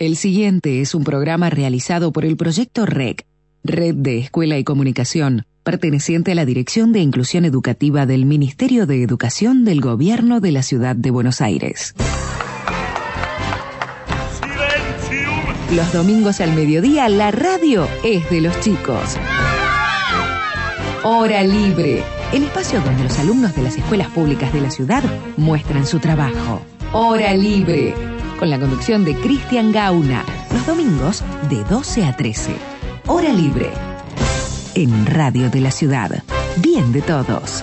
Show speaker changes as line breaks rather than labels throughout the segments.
El siguiente es un programa realizado por el proyecto REC, Red de Escuela y Comunicación, perteneciente a la Dirección de Inclusión Educativa del Ministerio de Educación del Gobierno de la Ciudad de Buenos Aires. Los domingos al mediodía la radio es de los chicos. Hora Libre, el espacio donde los alumnos de las escuelas públicas de la ciudad muestran su trabajo. Hora Libre, con la conducción de Cristian Gauna, los domingos de 12 a 13. Hora Libre, en Radio de la Ciudad. Bien de todos.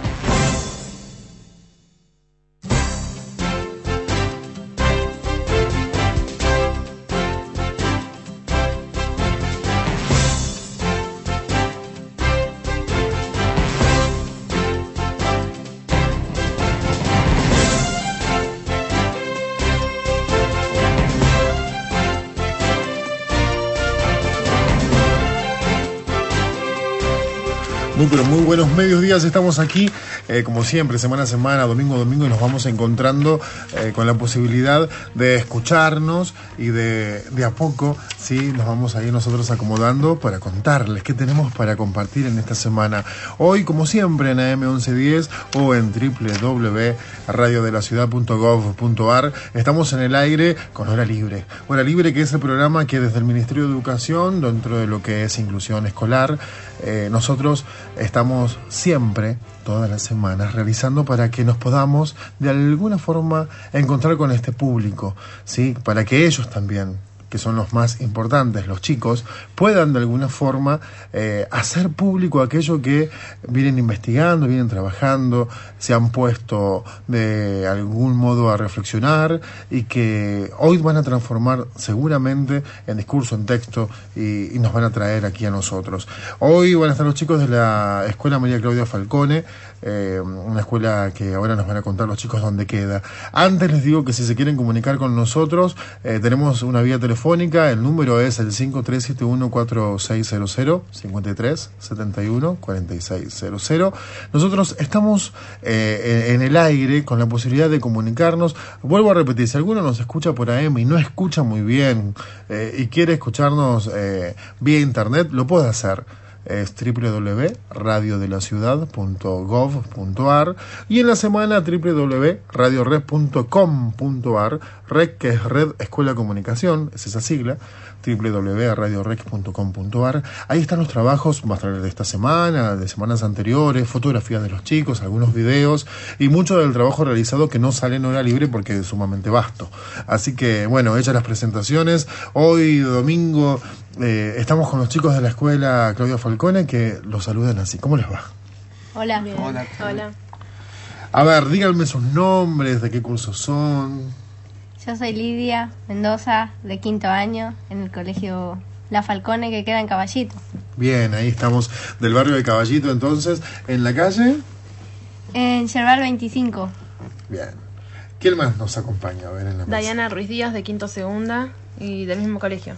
Pero muy buenos medios días. Estamos aquí, eh, como siempre, semana a semana, domingo a domingo, y nos vamos encontrando eh, con la posibilidad de escucharnos y de, de a poco, sí, nos vamos a ir nosotros acomodando para contarles qué tenemos para compartir en esta semana. Hoy, como siempre, en AM1110 o en www.radiodelaciudad.gov.ar, estamos en el aire con Hora Libre. Hora Libre, que es el programa que desde el Ministerio de Educación, dentro de lo que es inclusión escolar, eh, nosotros estamos siempre, todas las semanas, realizando para que nos podamos de alguna forma encontrar con este público, ¿sí? Para que ellos también que son los más importantes, los chicos, puedan de alguna forma eh, hacer público aquello que vienen investigando, vienen trabajando, se han puesto de algún modo a reflexionar y que hoy van a transformar seguramente en discurso, en texto y, nos van a traer aquí a nosotros. Hoy van a estar los chicos de la Escuela María Claudia Falcone, eh, una escuela que ahora nos van a contar los chicos dónde queda. Antes les digo que si se quieren comunicar con nosotros, eh, tenemos una vía telefónica, el número es el 5371-4600, 5371-4600. Nosotros estamos eh, en el aire con la posibilidad de comunicarnos. Vuelvo a repetir, si alguno nos escucha por AM y no escucha muy bien y quiere escucharnos vía internet, lo puede hacer es www.radiodelaciudad.gov.ar y en la semana www.radiored.com.ar, REC que es Red Escuela de Comunicación, es esa sigla, www.radiorec.com.ar. Ahí están los trabajos más tarde de esta semana, de semanas anteriores, fotografías de los chicos, algunos videos y mucho del trabajo realizado que no sale en hora libre porque es sumamente vasto. Así que, bueno, hechas las presentaciones, hoy domingo eh, estamos con los chicos de la escuela Claudia Falcone que los saludan así. ¿Cómo les va?
Hola.
Hola.
Hola.
A ver, díganme sus nombres, de qué cursos son.
Yo soy Lidia Mendoza, de quinto año, en el colegio La Falcone, que queda en Caballito.
Bien, ahí estamos del barrio de Caballito, entonces, en la calle.
En Yerbal 25.
Bien. ¿Quién más nos acompaña? A ver, en la mesa.
Dayana Ruiz Díaz, de quinto segunda y del mismo colegio.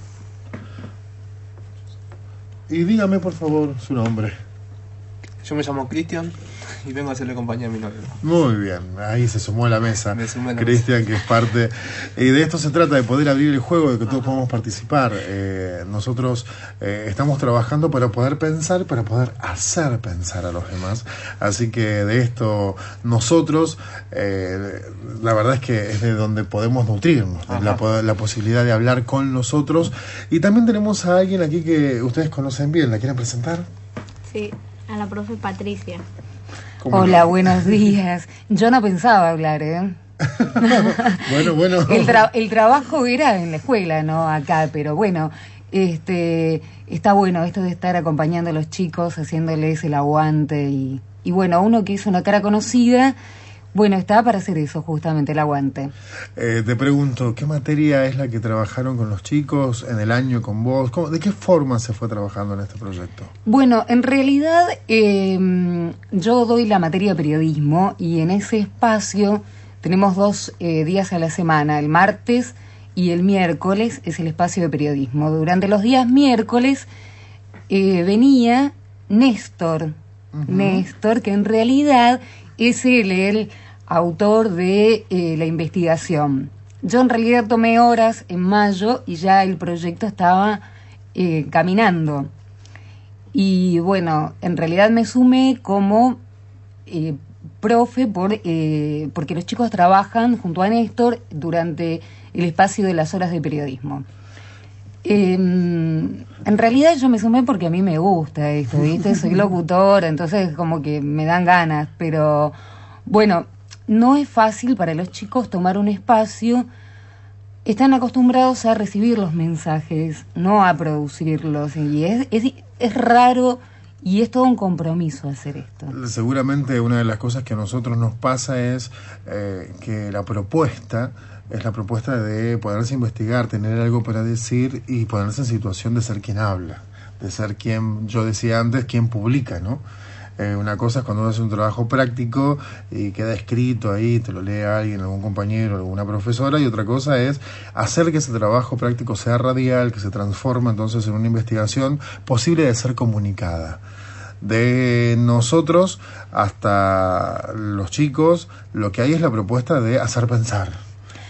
Y dígame, por favor, su nombre.
Yo me llamo Cristian y vengo a hacerle compañía a mi novio.
Muy bien, ahí se sumó a la mesa.
Me sumé a la
Cristian, que es parte. Y de esto se trata, de poder abrir el juego, de que todos podamos participar. Eh, nosotros eh, estamos trabajando para poder pensar, para poder hacer pensar a los demás. Así que de esto nosotros, eh, la verdad es que es de donde podemos nutrirnos, la, la posibilidad de hablar con nosotros. Y también tenemos a alguien aquí que ustedes conocen bien, ¿la quieren presentar?
Sí, a la profe Patricia.
¿Cómo
Hola,
no?
buenos días. Yo no pensaba hablar, ¿eh?
Bueno, bueno.
El, tra- el trabajo era en la escuela, no acá, pero bueno, este está bueno esto de estar acompañando a los chicos, haciéndoles el aguante y, y bueno, uno que es una cara conocida, bueno, está para hacer eso justamente, el aguante.
Eh, te pregunto, ¿qué materia es la que trabajaron con los chicos en el año con vos? ¿Cómo- ¿De qué forma se fue trabajando en este proyecto?
Bueno, en realidad eh, yo doy la materia de periodismo y en ese espacio tenemos dos eh, días a la semana, el martes y el miércoles es el espacio de periodismo. Durante los días miércoles eh, venía Néstor, Néstor, que en realidad es él el autor de eh, la investigación. yo en realidad tomé horas en mayo y ya el proyecto estaba eh, caminando. Y bueno, en realidad me sumé como eh, profe por, eh, porque los chicos trabajan junto a Néstor durante el espacio de las horas de periodismo. Em, en realidad yo me sumé porque a mí me gusta esto, ¿viste? Soy locutora, entonces como que me dan ganas, pero bueno, no es fácil para los chicos tomar un espacio. Están acostumbrados a recibir los mensajes, no a producirlos, y es, es, es raro y es todo un compromiso hacer esto.
Seguramente una de las cosas que a nosotros nos pasa es eh, que la propuesta es la propuesta de poderse investigar, tener algo para decir y ponerse en situación de ser quien habla, de ser quien, yo decía antes, quien publica, ¿no? Eh, una cosa es cuando uno hace un trabajo práctico y queda escrito ahí, te lo lee alguien, algún compañero, alguna profesora, y otra cosa es hacer que ese trabajo práctico sea radial, que se transforme entonces en una investigación posible de ser comunicada de nosotros hasta los chicos, lo que hay es la propuesta de hacer pensar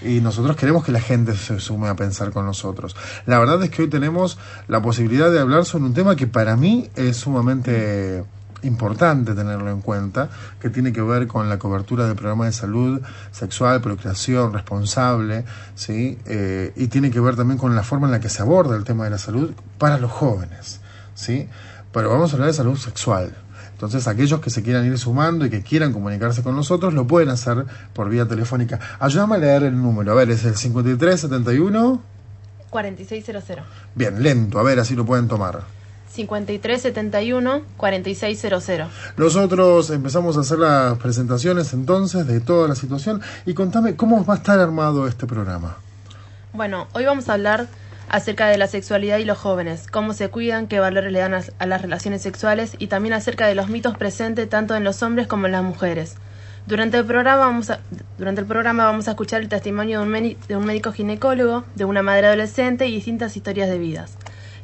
y nosotros queremos que la gente se sume a pensar con nosotros. La verdad es que hoy tenemos la posibilidad de hablar sobre un tema que para mí es sumamente importante tenerlo en cuenta, que tiene que ver con la cobertura del programa de salud sexual, procreación responsable, ¿sí? Eh, y tiene que ver también con la forma en la que se aborda el tema de la salud para los jóvenes, ¿sí? Pero vamos a hablar de salud sexual, entonces, aquellos que se quieran ir sumando y que quieran comunicarse con nosotros, lo pueden hacer por vía telefónica. Ayúdame a leer el número. A ver, es el 5371.
4600.
Bien, lento. A ver, así lo pueden tomar.
5371-4600.
Nosotros empezamos a hacer las presentaciones entonces de toda la situación y contame cómo va a estar armado este programa.
Bueno, hoy vamos a hablar acerca de la sexualidad y los jóvenes, cómo se cuidan, qué valores le dan a, las relaciones sexuales y también acerca de los mitos presentes tanto en los hombres como en las mujeres. Durante el programa vamos a, durante el programa vamos a escuchar el testimonio de un, de un médico ginecólogo, de una madre adolescente y distintas historias de vidas.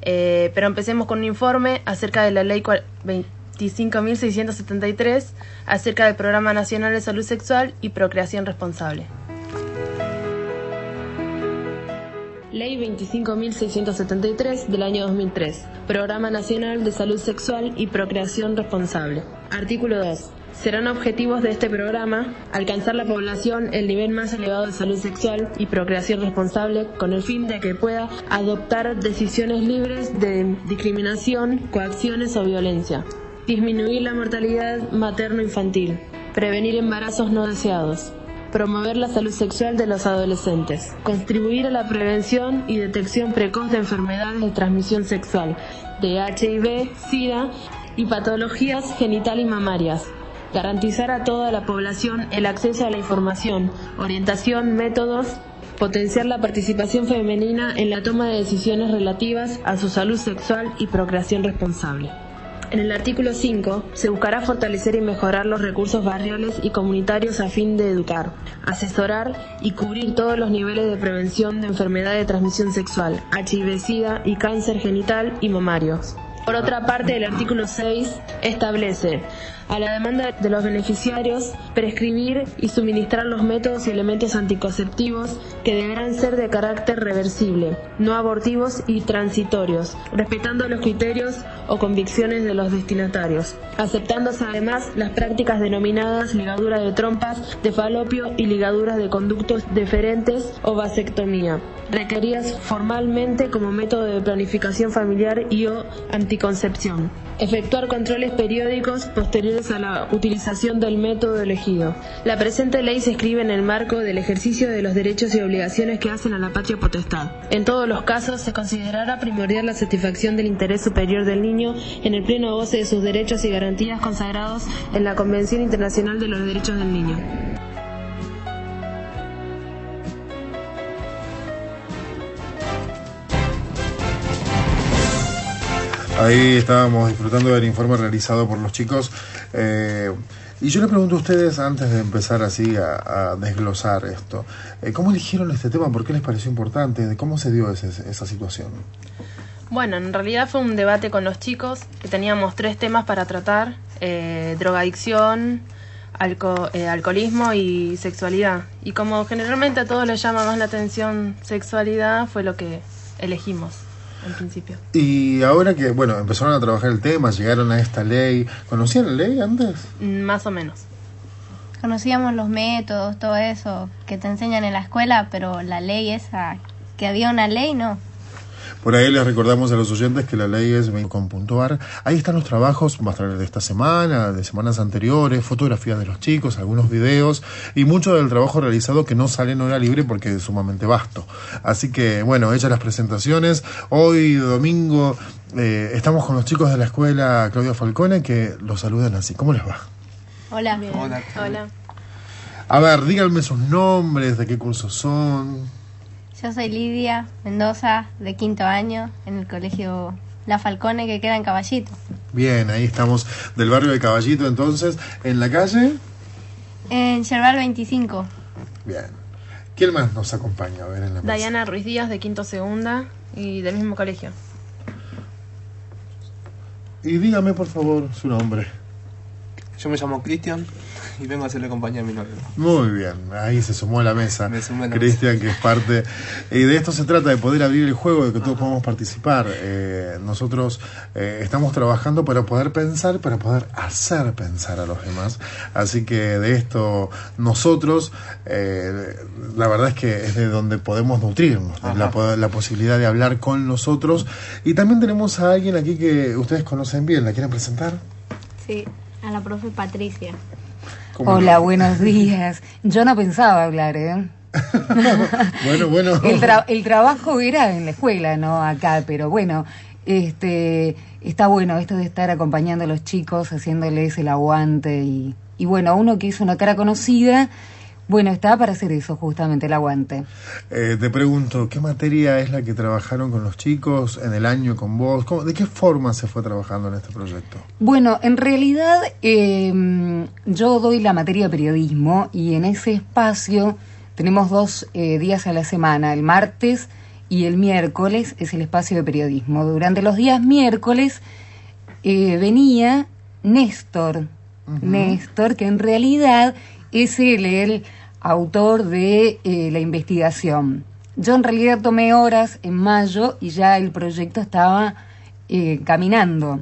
Eh, pero empecemos con un informe acerca de la ley 25.673, acerca del Programa Nacional de Salud Sexual y Procreación Responsable. Ley 25.673 del año 2003. Programa Nacional de Salud Sexual y Procreación Responsable. Artículo 2. Serán objetivos de este programa alcanzar la población el nivel más elevado de salud sexual y procreación responsable con el fin de que pueda adoptar decisiones libres de discriminación, coacciones o violencia. Disminuir la mortalidad materno-infantil. Prevenir embarazos no deseados promover la salud sexual de los adolescentes, contribuir a la prevención y detección precoz de enfermedades de transmisión sexual, de HIV, SIDA y patologías genital y mamarias, garantizar a toda la población el acceso a la información, orientación, métodos, potenciar la participación femenina en la toma de decisiones relativas a su salud sexual y procreación responsable. En el artículo 5 se buscará fortalecer y mejorar los recursos barriales y comunitarios a fin de educar, asesorar y cubrir todos los niveles de prevención de enfermedad de transmisión sexual, HIV-Sida y cáncer genital y mamarios. Por otra parte, el artículo 6 establece a la demanda de los beneficiarios prescribir y suministrar los métodos y elementos anticonceptivos que deberán ser de carácter reversible, no abortivos y transitorios, respetando los criterios o convicciones de los destinatarios, aceptándose además las prácticas denominadas ligadura de trompas, de falopio y ligaduras de conductos deferentes o vasectomía, requeridas formalmente como método de planificación familiar y o anticoncepción. Efectuar controles periódicos posteriores a la utilización del método elegido. La presente ley se escribe en el marco del ejercicio de los derechos y obligaciones que hacen a la patria potestad. En todos los casos se considerará primordial la satisfacción del interés superior del niño en el pleno goce de sus derechos y garantías consagrados en la Convención Internacional de los Derechos del Niño.
Ahí estábamos disfrutando del informe realizado por los chicos. Eh, y yo le pregunto a ustedes, antes de empezar así a, desglosar esto, eh, ¿cómo eligieron este tema? ¿Por qué les pareció importante? ¿Cómo se dio esa situación?
Bueno, en realidad fue un debate con los chicos, que teníamos tres temas para tratar, eh, drogadicción, eh, alcoholismo y sexualidad. Y como generalmente a todos les llama más la atención sexualidad, fue lo que elegimos principio.
Y ahora que, bueno, empezaron a trabajar el tema, llegaron a esta ley. ¿Conocían la ley antes?
Mm, Más o menos.
Conocíamos los métodos, todo eso que te enseñan en la escuela, pero la ley esa, que había una ley, no.
Por ahí les recordamos a los oyentes que la ley es con puntuar. Ahí están los trabajos, más tarde de esta semana, de semanas anteriores, fotografías de los chicos, algunos videos y mucho del trabajo realizado que no sale en hora libre porque es sumamente vasto. Así que, bueno, hechas las presentaciones, hoy domingo eh, estamos con los chicos de la escuela Claudia Falcone que los saludan así. ¿Cómo les va?
Hola.
Hola.
Hola.
A ver, díganme sus nombres, de qué cursos son.
Yo soy Lidia Mendoza, de quinto año, en el colegio La Falcone, que queda en Caballito.
Bien, ahí estamos del barrio de Caballito entonces, en la calle.
En Yerbal 25.
Bien. ¿Quién más nos acompaña a ver en la mesa?
Dayana Ruiz Díaz de quinto segunda y del mismo colegio.
Y dígame por favor su nombre.
Yo me llamo Cristian y vengo a hacerle compañía a mi novio.
Muy bien, ahí se sumó a la mesa.
Me sumé a la
Cristian, que es parte. Y de esto se trata, de poder abrir el juego, de que todos podamos participar. Eh, nosotros eh, estamos trabajando para poder pensar, para poder hacer pensar a los demás. Así que de esto, nosotros, eh, la verdad es que es de donde podemos nutrirnos, la, la posibilidad de hablar con nosotros. Y también tenemos a alguien aquí que ustedes conocen bien, ¿la quieren presentar?
Sí, a la profe Patricia.
¿Cómo
Hola,
no?
buenos días. Yo no pensaba hablar, ¿eh?
Bueno, bueno.
El, tra- el trabajo era en la escuela, no acá, pero bueno, este está bueno esto de estar acompañando a los chicos, haciéndoles el aguante y, y bueno, uno que es una cara conocida, bueno, está para hacer eso justamente, el aguante.
Eh, te pregunto, ¿qué materia es la que trabajaron con los chicos en el año con vos? ¿Cómo- ¿De qué forma se fue trabajando en este proyecto?
Bueno, en realidad eh, yo doy la materia periodismo y en ese espacio tenemos dos eh, días a la semana, el martes y el miércoles es el espacio de periodismo. Durante los días miércoles eh, venía Néstor, Néstor, que en realidad es él el autor de eh, la investigación. Yo en realidad tomé horas en mayo y ya el proyecto estaba eh, caminando.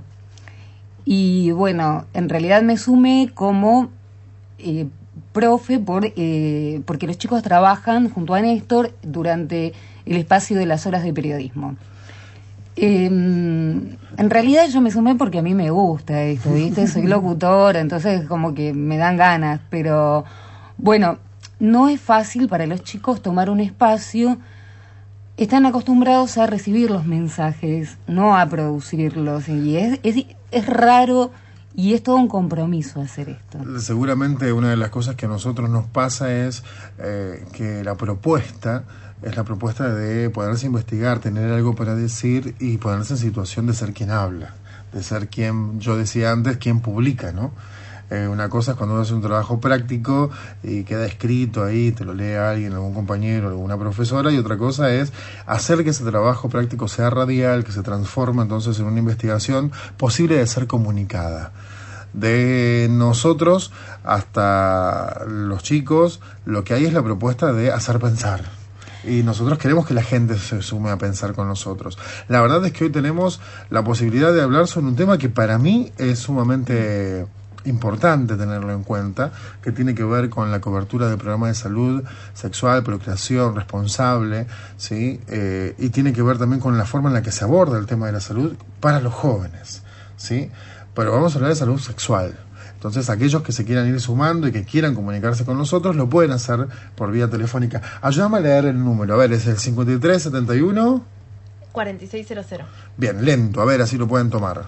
Y bueno, en realidad me sumé como eh, profe por, porque los chicos trabajan junto a Néstor durante el espacio de las horas de periodismo. Eh, en realidad yo me sumé porque a mí me gusta esto, ¿viste? Soy locutora, entonces como que me dan ganas, pero bueno, no es fácil para los chicos tomar un espacio. Están acostumbrados a recibir los mensajes, no a producirlos, y es, es, es raro y es todo un compromiso hacer esto.
Seguramente una de las cosas que a nosotros nos pasa es eh, que la propuesta es la propuesta de poderse investigar, tener algo para decir y ponerse en situación de ser quien habla, de ser quien, yo decía antes, quien publica, ¿no? Eh, una cosa es cuando uno hace un trabajo práctico y queda escrito ahí, te lo lee alguien, algún compañero, alguna profesora, y otra cosa es hacer que ese trabajo práctico sea radial, que se transforma entonces en una investigación posible de ser comunicada de nosotros hasta los chicos, lo que hay es la propuesta de hacer pensar. Y nosotros queremos que la gente se sume a pensar con nosotros. La verdad es que hoy tenemos la posibilidad de hablar sobre un tema que para mí es sumamente importante tenerlo en cuenta, que tiene que ver con la cobertura de programas de salud sexual, procreación responsable, ¿sí? Eh, y tiene que ver también con la forma en la que se aborda el tema de la salud para los jóvenes, ¿sí? Pero vamos a hablar de salud sexual. Entonces, aquellos que se quieran ir sumando y que quieran comunicarse con nosotros, lo pueden hacer por vía telefónica. Ayúdame a leer el número. A ver, es el 5371.
4600.
Bien, lento. A ver, así lo pueden tomar.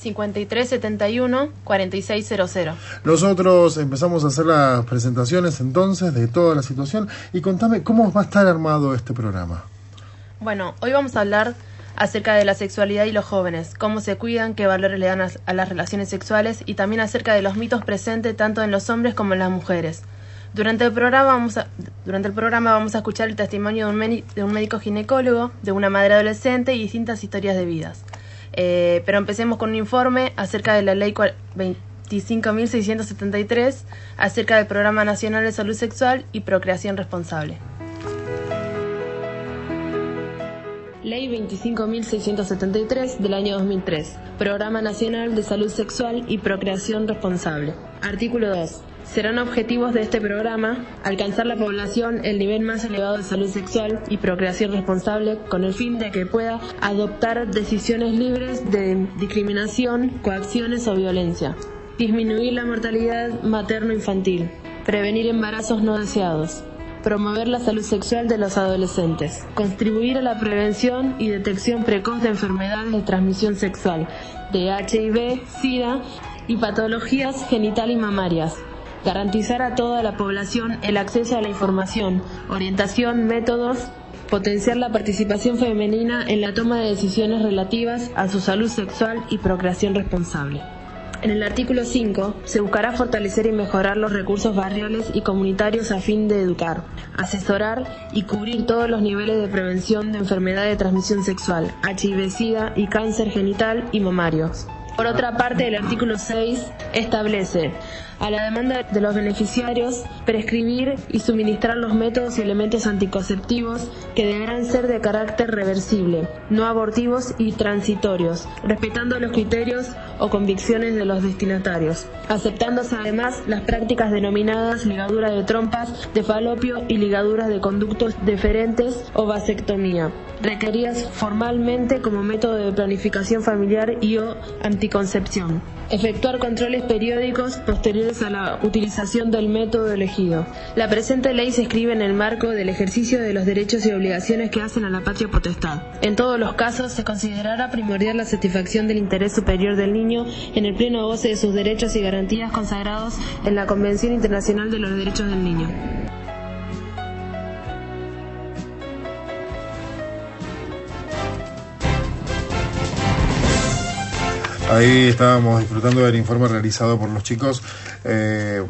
5371 4600.
Nosotros empezamos a hacer las presentaciones entonces de toda la situación y contame cómo va a estar armado este programa.
Bueno, hoy vamos a hablar acerca de la sexualidad y los jóvenes, cómo se cuidan, qué valores le dan a, las relaciones sexuales y también acerca de los mitos presentes tanto en los hombres como en las mujeres. Durante el programa vamos a, durante el programa vamos a escuchar el testimonio de un, de un médico ginecólogo, de una madre adolescente y distintas historias de vidas. Eh, pero empecemos con un informe acerca de la ley cua- vein- 25.673 acerca del Programa Nacional de Salud Sexual y Procreación Responsable. Ley 25.673 del año 2003. Programa Nacional de Salud Sexual y Procreación Responsable. Artículo 2. Serán objetivos de este programa alcanzar la población el nivel más elevado de salud sexual y procreación responsable con el fin de que pueda adoptar decisiones libres de discriminación, coacciones o violencia. Disminuir la mortalidad materno-infantil. Prevenir embarazos no deseados promover la salud sexual de los adolescentes, contribuir a la prevención y detección precoz de enfermedades de transmisión sexual, de HIV, SIDA y patologías genital y mamarias, garantizar a toda la población el acceso a la información, orientación, métodos, potenciar la participación femenina en la toma de decisiones relativas a su salud sexual y procreación responsable. En el artículo 5 se buscará fortalecer y mejorar los recursos barriales y comunitarios a fin de educar, asesorar y cubrir todos los niveles de prevención de enfermedad de transmisión sexual, HIV-Sida y cáncer genital y mamarios. Por otra parte, el artículo 6 establece a la demanda de los beneficiarios prescribir y suministrar los métodos y elementos anticonceptivos que deberán ser de carácter reversible, no abortivos y transitorios, respetando los criterios o convicciones de los destinatarios, aceptándose además las prácticas denominadas ligaduras de trompas, de falopio y ligaduras de conductos deferentes o vasectomía, requeridas formalmente como método de planificación familiar y o anticoncepción. Efectuar controles periódicos posteriores a la utilización del método elegido. La presente ley se escribe en el marco del ejercicio de los derechos y obligaciones que hacen a la patria potestad. En todos los casos se considerará primordial la satisfacción del interés superior del niño en el pleno goce de sus derechos y garantías consagrados en la Convención Internacional de los Derechos del Niño.
Ahí estábamos disfrutando del informe realizado por los chicos. Eh,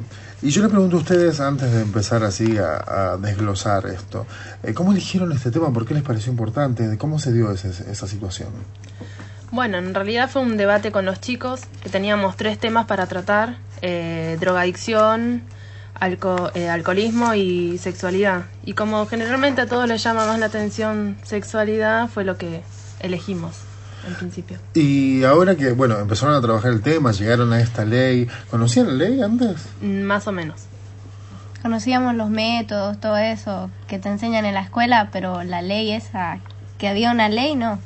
y yo le pregunto a ustedes, antes de empezar así a, desglosar esto, eh, ¿cómo eligieron este tema? ¿Por qué les pareció importante? ¿Cómo se dio esa situación?
Bueno, en realidad fue un debate con los chicos, que teníamos tres temas para tratar, eh, drogadicción, alcoholismo y sexualidad. Y como generalmente a todos les llama más la atención sexualidad, fue lo que elegimos principio.
Y ahora que, bueno, empezaron a trabajar el tema, llegaron a esta ley, ¿conocían la ley antes?
Mm, más o menos.
Conocíamos los métodos, todo eso que te enseñan en la escuela, pero la ley esa, que había una ley, no.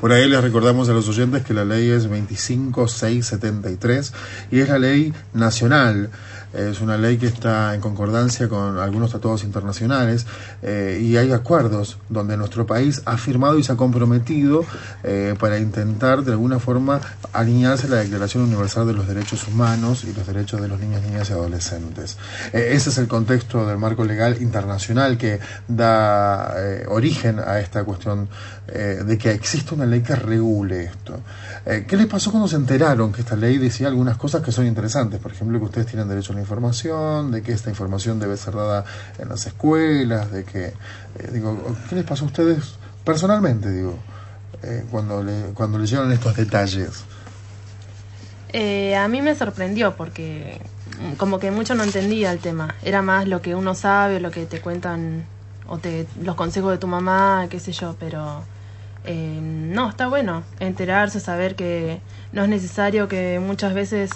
Por ahí les recordamos a los oyentes que la ley es 25673 y es la ley nacional es una ley que está en concordancia con algunos tratados internacionales eh, y hay acuerdos donde nuestro país ha firmado y se ha comprometido eh, para intentar de alguna forma alinearse a la Declaración Universal de los Derechos Humanos y los derechos de los niños, niñas y adolescentes. Eh, ese es el contexto del marco legal internacional que da origen a esta cuestión de que existe una ley que regule esto. ¿Qué les pasó cuando se enteraron que esta ley decía algunas cosas que son interesantes? Por ejemplo, que ustedes tienen derecho a la información, de que esta información debe ser dada en las escuelas, de que, eh, digo, ¿qué les pasó a ustedes personalmente, digo, eh, cuando, le, cuando leyeron estos detalles?
Eh, a mí me sorprendió porque mm, como que mucho no entendía el tema, era más lo que uno sabe, lo que te cuentan o te, los consejos de tu mamá, qué sé yo, pero no, está bueno enterarse, saber que no es necesario que muchas veces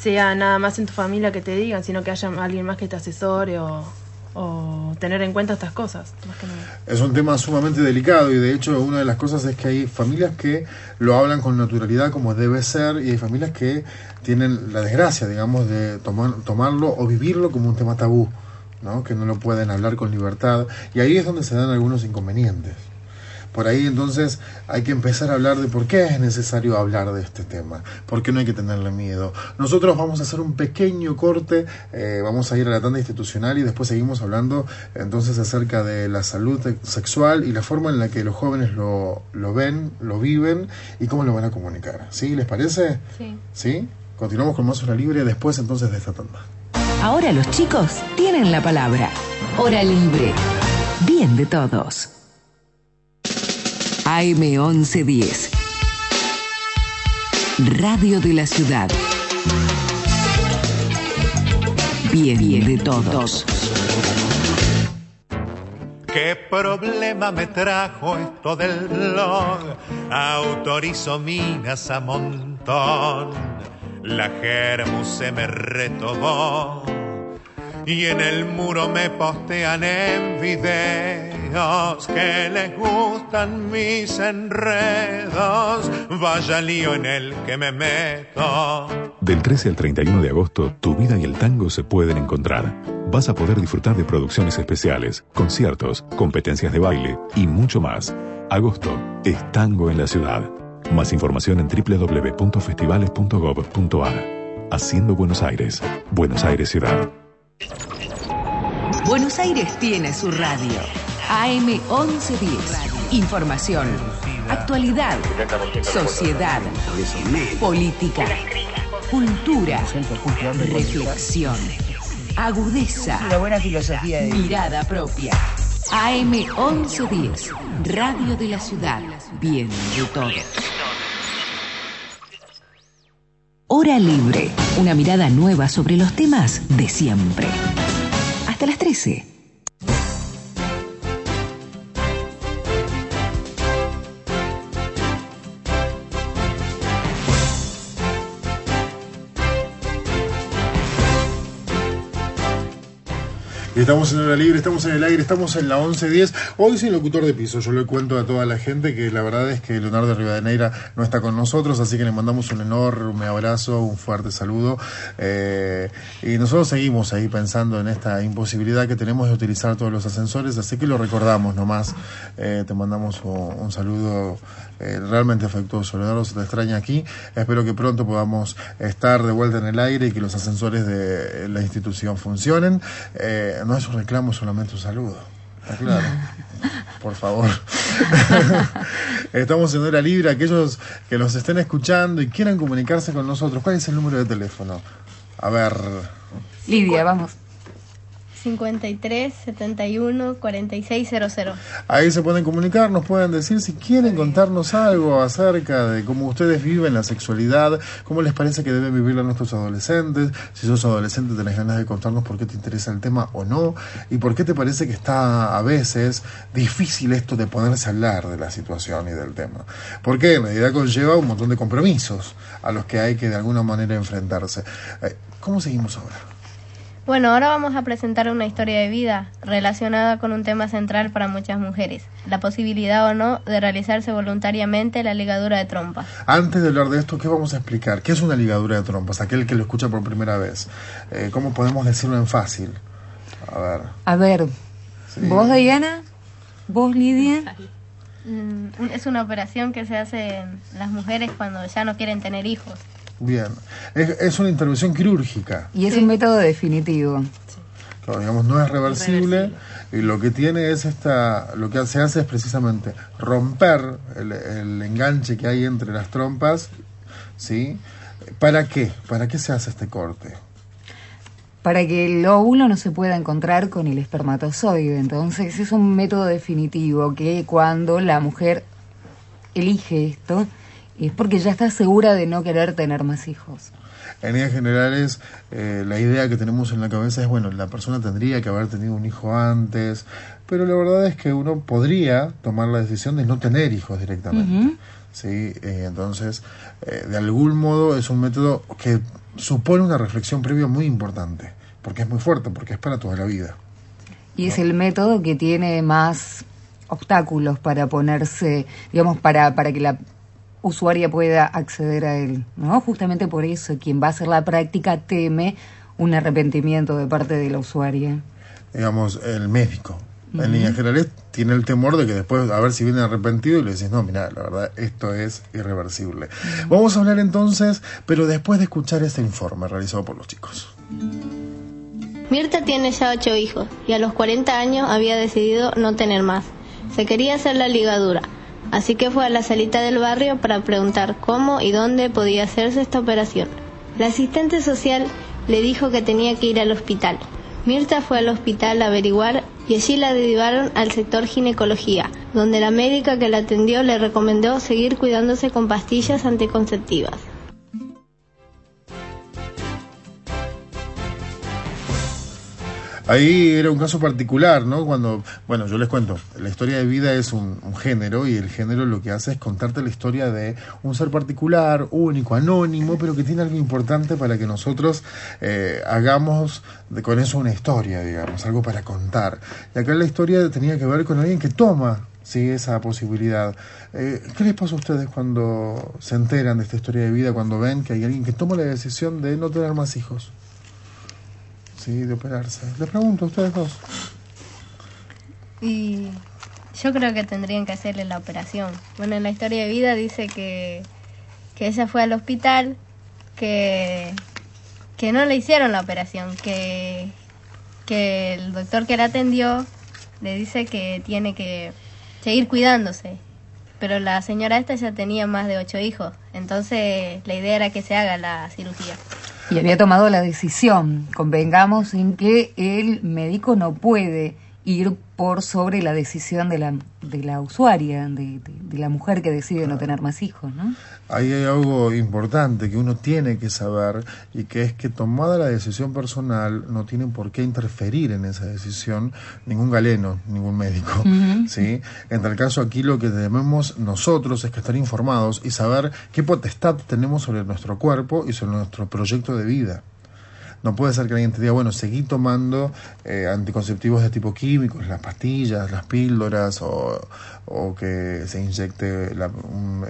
sea nada más en tu familia que te digan, sino que haya alguien más que te asesore o, tener en cuenta estas cosas.
Es un tema sumamente delicado y de hecho una de las cosas es que hay familias que lo hablan con naturalidad como debe ser y hay familias que tienen la desgracia, digamos, de tomar, tomarlo o vivirlo como un tema tabú, ¿no? que no lo pueden hablar con libertad y ahí es donde se dan algunos inconvenientes. Por ahí entonces hay que empezar a hablar de por qué es necesario hablar de este tema, por qué no hay que tenerle miedo. Nosotros vamos a hacer un pequeño corte, eh, vamos a ir a la tanda institucional y después seguimos hablando entonces acerca de la salud sexual y la forma en la que los jóvenes lo, lo ven, lo viven y cómo lo van a comunicar. ¿Sí? ¿Les parece?
Sí.
¿Sí? Continuamos con más hora libre después entonces de esta tanda.
Ahora los chicos tienen la palabra. Hora libre. Bien de todos. AM1110. Radio de la Ciudad. Bien de todos.
¿Qué problema me trajo esto del blog? Autorizo minas a montón. La germu se me retomó. Y en el muro me postean en videos que les gustan mis enredos. Vaya lío en el que me meto.
Del 13 al 31 de agosto, tu vida y el tango se pueden encontrar. Vas a poder disfrutar de producciones especiales, conciertos, competencias de baile y mucho más. Agosto es tango en la ciudad. Más información en www.festivales.gov.ar. Haciendo Buenos Aires. Buenos Aires Ciudad.
Buenos Aires tiene su radio. AM 1110. Información, actualidad, sociedad, política, cultura, reflexión, agudeza, mirada propia. AM 1110. Radio de la ciudad. Bien de todo. Hora Libre. Una mirada nueva sobre los temas de siempre. Hasta las 13.
Estamos en hora libre, estamos en el aire, estamos en la 11.10. Hoy soy locutor de piso, yo le cuento a toda la gente que la verdad es que Leonardo Rivadeneira no está con nosotros, así que le mandamos un enorme abrazo, un fuerte saludo. Eh, y nosotros seguimos ahí pensando en esta imposibilidad que tenemos de utilizar todos los ascensores, así que lo recordamos nomás. Eh, te mandamos un saludo eh, realmente afectuoso. Leonardo se te extraña aquí. Espero que pronto podamos estar de vuelta en el aire y que los ascensores de la institución funcionen. Eh, no es un reclamo, solamente un saludo. ¿Está claro? Por favor. Estamos en hora libre. Aquellos que nos estén escuchando y quieran comunicarse con nosotros, ¿cuál es el número de teléfono? A ver.
Lidia, vamos.
53 71 4600.
Ahí se pueden comunicar, nos pueden decir si quieren contarnos algo acerca de cómo ustedes viven la sexualidad, cómo les parece que deben vivirla nuestros adolescentes, si sos adolescente tenés ganas de contarnos por qué te interesa el tema o no, y por qué te parece que está a veces difícil esto de ponerse a hablar de la situación y del tema. Porque en realidad conlleva un montón de compromisos a los que hay que de alguna manera enfrentarse. Eh, ¿Cómo seguimos ahora?
Bueno, ahora vamos a presentar una historia de vida relacionada con un tema central para muchas mujeres, la posibilidad o no de realizarse voluntariamente la ligadura de trompas.
Antes de hablar de esto, ¿qué vamos a explicar? ¿Qué es una ligadura de trompas? Aquel que lo escucha por primera vez. Eh, ¿Cómo podemos decirlo en fácil? A ver.
A ver,
Sí.
vos, Diana, vos, Lidia.
Mm, Es una operación que se hace en las mujeres cuando ya no quieren tener hijos.
Bien. Es, es una intervención quirúrgica.
Y es un método definitivo.
Claro, digamos, no es reversible y lo que tiene es esta, lo que se hace es precisamente romper el, el enganche que hay entre las trompas, ¿sí? ¿Para qué? ¿Para qué se hace este corte?
Para que el óvulo no se pueda encontrar con el espermatozoide. Entonces es un método definitivo que cuando la mujer elige esto es porque ya está segura de no querer tener más hijos.
En líneas generales, eh, la idea que tenemos en la cabeza es, bueno, la persona tendría que haber tenido un hijo antes, pero la verdad es que uno podría tomar la decisión de no tener hijos directamente. ¿sí? Eh, entonces, eh, de algún modo es un método que supone una reflexión previa muy importante, porque es muy fuerte, porque es para toda la vida.
Y es el método que tiene más obstáculos para ponerse, digamos, para, para que la usuaria pueda acceder a él, ¿no? Justamente por eso quien va a hacer la práctica teme un arrepentimiento de parte de la usuaria.
Digamos, el médico. En líneas generales tiene el temor de que después, a ver si viene arrepentido y le dices, no, mira, la verdad, esto es irreversible. Vamos a hablar entonces, pero después de escuchar este informe realizado por los chicos.
Mirta tiene ya ocho hijos y a los 40 años había decidido no tener más. Se quería hacer la ligadura, así que fue a la salita del barrio para preguntar cómo y dónde podía hacerse esta operación. La asistente social le dijo que tenía que ir al hospital. Mirta fue al hospital a averiguar y allí la derivaron al sector ginecología, donde la médica que la atendió le recomendó seguir cuidándose con pastillas anticonceptivas.
Ahí era un caso particular, ¿no? Cuando, bueno, yo les cuento, la historia de vida es un, género y el género lo que hace es contarte la historia de un ser particular, único, anónimo, pero que tiene algo importante para que nosotros eh, hagamos de, con eso una historia, digamos, algo para contar. Y acá la historia tenía que ver con alguien que toma sí, esa posibilidad. Eh, ¿Qué les pasa a ustedes cuando se enteran de esta historia de vida, cuando ven que hay alguien que toma la decisión de no tener más hijos? Sí, de operarse. Les pregunto a ustedes dos.
Y yo creo que tendrían que hacerle la operación. Bueno, en la historia de vida dice que, que ella fue al hospital, que, que no le hicieron la operación, que, que el doctor que la atendió le dice que tiene que seguir cuidándose. Pero la señora esta ya tenía más de ocho hijos, entonces la idea era que se haga la cirugía.
Y había tomado la decisión, convengamos en que el médico no puede ir por sobre la decisión de la, de la usuaria, de, la mujer que decide no tener más hijos, ¿no?
Ahí hay algo importante que uno tiene que saber y que es que tomada la decisión personal no tienen por qué interferir en esa decisión ningún galeno, ningún médico, ¿sí? En tal caso aquí lo que debemos nosotros es que estar informados y saber qué potestad tenemos sobre nuestro cuerpo y sobre nuestro proyecto de vida. No puede ser que alguien te diga, bueno, seguí tomando eh, anticonceptivos de tipo químicos, las pastillas, las píldoras, o, o que se inyecte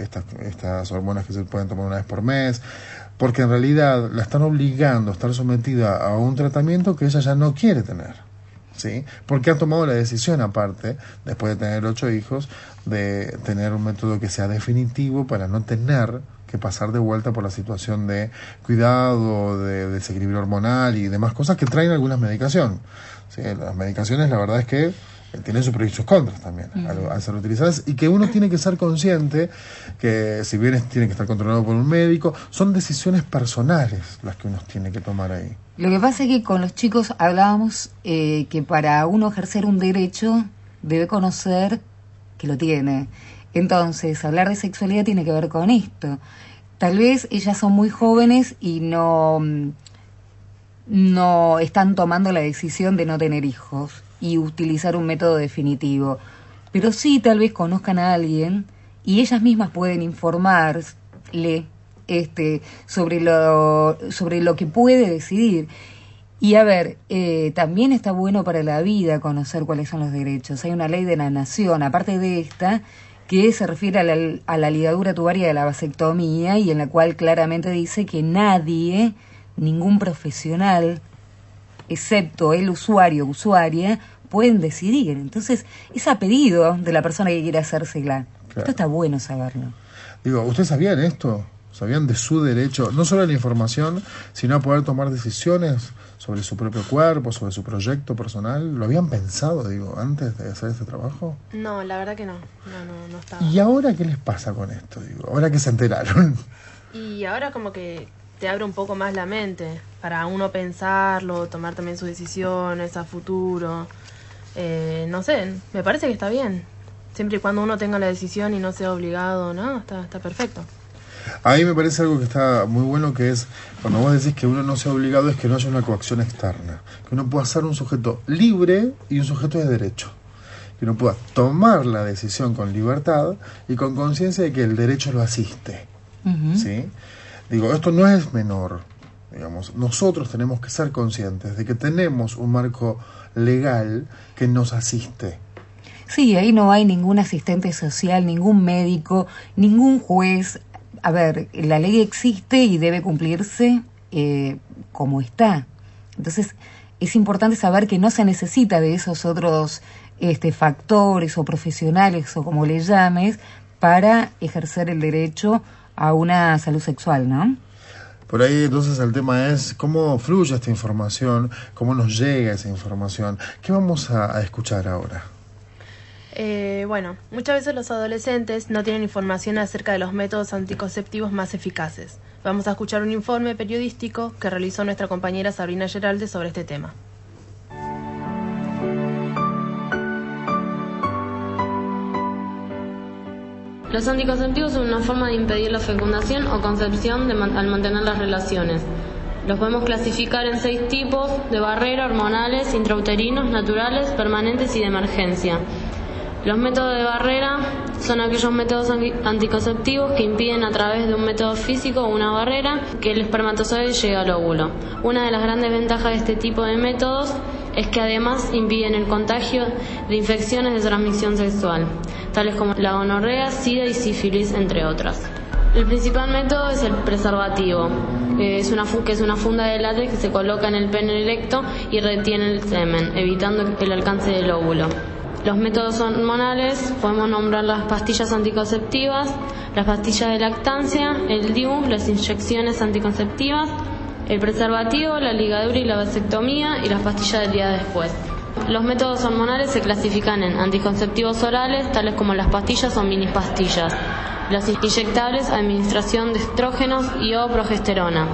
estas, estas hormonas que se pueden tomar una vez por mes, porque en realidad la están obligando a estar sometida a un tratamiento que ella ya no quiere tener. ¿Sí? Porque ha tomado la decisión aparte, después de tener ocho hijos, de tener un método que sea definitivo para no tener que pasar de vuelta por la situación de cuidado, de desequilibrio hormonal y demás cosas que traen algunas medicaciones. Las medicaciones, la verdad es que eh, tienen sus pros y sus contras también al, ser utilizadas y que uno tiene que ser consciente que si bien tiene que estar controlado por un médico, son decisiones personales las que uno tiene que tomar ahí.
Lo que pasa es que con los chicos hablábamos eh, que para uno ejercer un derecho debe conocer que lo tiene entonces, hablar de sexualidad tiene que ver con esto. Tal vez ellas son muy jóvenes y no, no están tomando la decisión de no tener hijos y utilizar un método definitivo. Pero sí tal vez conozcan a alguien y ellas mismas pueden informarle este, sobre, lo, sobre lo que puede decidir. Y a ver, eh, también está bueno para la vida conocer cuáles son los derechos. Hay una ley de la nación, aparte de esta, que se refiere a la, a la ligadura tubaria de la vasectomía y en la cual claramente dice que nadie, ningún profesional, excepto el usuario o usuaria, pueden decidir. Entonces, es a pedido de la persona que quiere hacérsela. Esto está bueno saberlo.
Digo, ¿ustedes sabían esto? ¿Sabían de su derecho, no solo a la información, sino a poder tomar decisiones sobre su propio cuerpo, sobre su proyecto personal? ¿Lo habían pensado, digo, antes de hacer este trabajo?
No, la verdad que no. No, no, no estaba.
¿Y ahora qué les pasa con esto, digo? Ahora que se enteraron.
Y ahora como que te abre un poco más la mente para uno pensarlo, tomar también sus decisiones a futuro. Eh, no sé, me parece que está bien. Siempre y cuando uno tenga la decisión y no sea obligado, ¿no? Está, está perfecto.
A mí me parece algo que está muy bueno, que es cuando vos decís que uno no sea obligado, es que no haya una coacción externa. Que uno pueda ser un sujeto libre y un sujeto de derecho. Que uno pueda tomar la decisión con libertad y con conciencia de que el derecho lo asiste. ¿Sí? Digo, esto no es menor. Digamos, nosotros tenemos que ser conscientes de que tenemos un marco legal que nos asiste.
Sí, ahí no hay ningún asistente social, ningún médico, ningún juez, a ver, la ley existe y debe cumplirse eh, como está. Entonces, es importante saber que no se necesita de esos otros este, factores o profesionales o como le llames para ejercer el derecho a una salud sexual, ¿no?
Por ahí entonces el tema es cómo fluye esta información, cómo nos llega esa información. ¿Qué vamos a escuchar ahora?
Eh, bueno, muchas veces los adolescentes no tienen información acerca de los métodos anticonceptivos más eficaces. Vamos a escuchar un informe periodístico que realizó nuestra compañera Sabrina Geralde sobre este tema. Los anticonceptivos son una forma de impedir la fecundación o concepción al mantener las relaciones.
Los podemos clasificar en seis tipos de barrera, hormonales, intrauterinos, naturales, permanentes y de emergencia. Los métodos de barrera son aquellos métodos anticonceptivos que impiden a través de un método físico o una barrera que el espermatozoide llegue al óvulo. Una de las grandes ventajas de este tipo de métodos es que además impiden el contagio de infecciones de transmisión sexual, tales como la gonorrea, sida y sífilis, entre otras. El principal método es el preservativo, es una, que es una funda de látex que se coloca en el pene erecto y retiene el semen, evitando el alcance del óvulo. Los métodos hormonales podemos nombrar las pastillas anticonceptivas, las pastillas de lactancia, el DIU, las inyecciones anticonceptivas, el preservativo, la ligadura y la vasectomía y las pastillas del día después. Los métodos hormonales se clasifican en anticonceptivos orales, tales como las pastillas o mini pastillas, las inyectables, administración de estrógenos y o progesterona.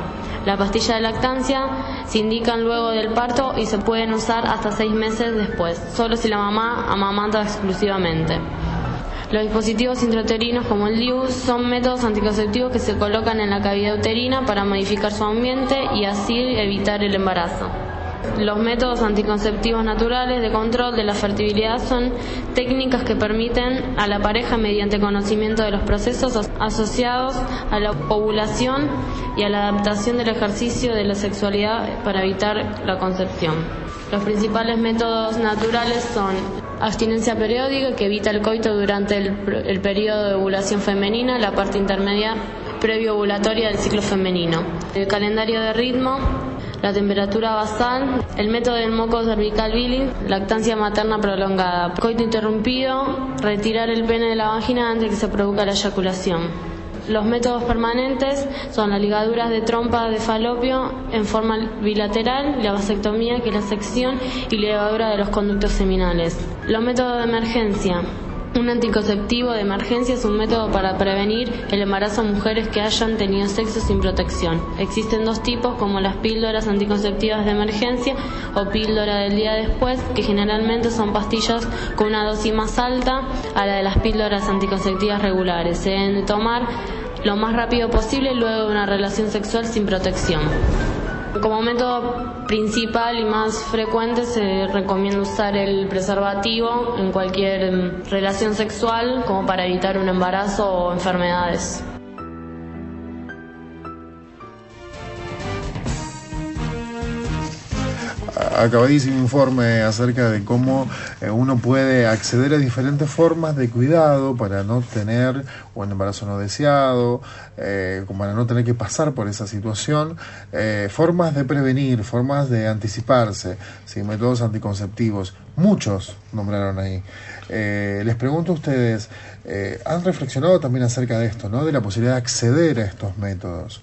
La pastilla de lactancia se indican luego del parto y se pueden usar hasta seis meses después, solo si la mamá amamanta exclusivamente. Los dispositivos intrauterinos como el DIU son métodos anticonceptivos que se colocan en la cavidad uterina para modificar su ambiente y así evitar el embarazo. Los métodos anticonceptivos naturales de control de la fertilidad son técnicas que permiten a la pareja, mediante conocimiento de los procesos asociados a la ovulación y a la adaptación del ejercicio de la sexualidad para evitar la concepción. Los principales métodos naturales son abstinencia periódica, que evita el coito durante el, periodo de ovulación femenina, la parte intermedia previo ovulatoria del ciclo femenino. El calendario de ritmo, la temperatura basal, el método del moco cervical billing, lactancia materna prolongada, coito interrumpido, retirar el pene de la vagina antes de que se produzca la eyaculación. Los métodos permanentes son las ligaduras de trompa de falopio en forma bilateral, la vasectomía, que es la sección, y la ligadura de los conductos seminales. Los métodos de emergencia. Un anticonceptivo de emergencia es un método para prevenir el embarazo a mujeres que hayan tenido sexo sin protección. Existen dos tipos como las píldoras anticonceptivas de emergencia o píldora del día después, que generalmente son pastillas con una dosis más alta a la de las píldoras anticonceptivas regulares. Se deben tomar lo más rápido posible luego de una relación sexual sin protección. Como método principal y más frecuente se recomienda usar el preservativo en cualquier relación sexual como para evitar un embarazo o enfermedades.
Acabadísimo informe acerca de cómo eh, uno puede acceder a diferentes formas de cuidado para no tener un embarazo no deseado, eh, para no tener que pasar por esa situación, eh, formas de prevenir, formas de anticiparse, métodos anticonceptivos, muchos nombraron ahí. les pregunto a ustedes, ¿han reflexionado también acerca de esto, ¿no? de la posibilidad de acceder a estos métodos?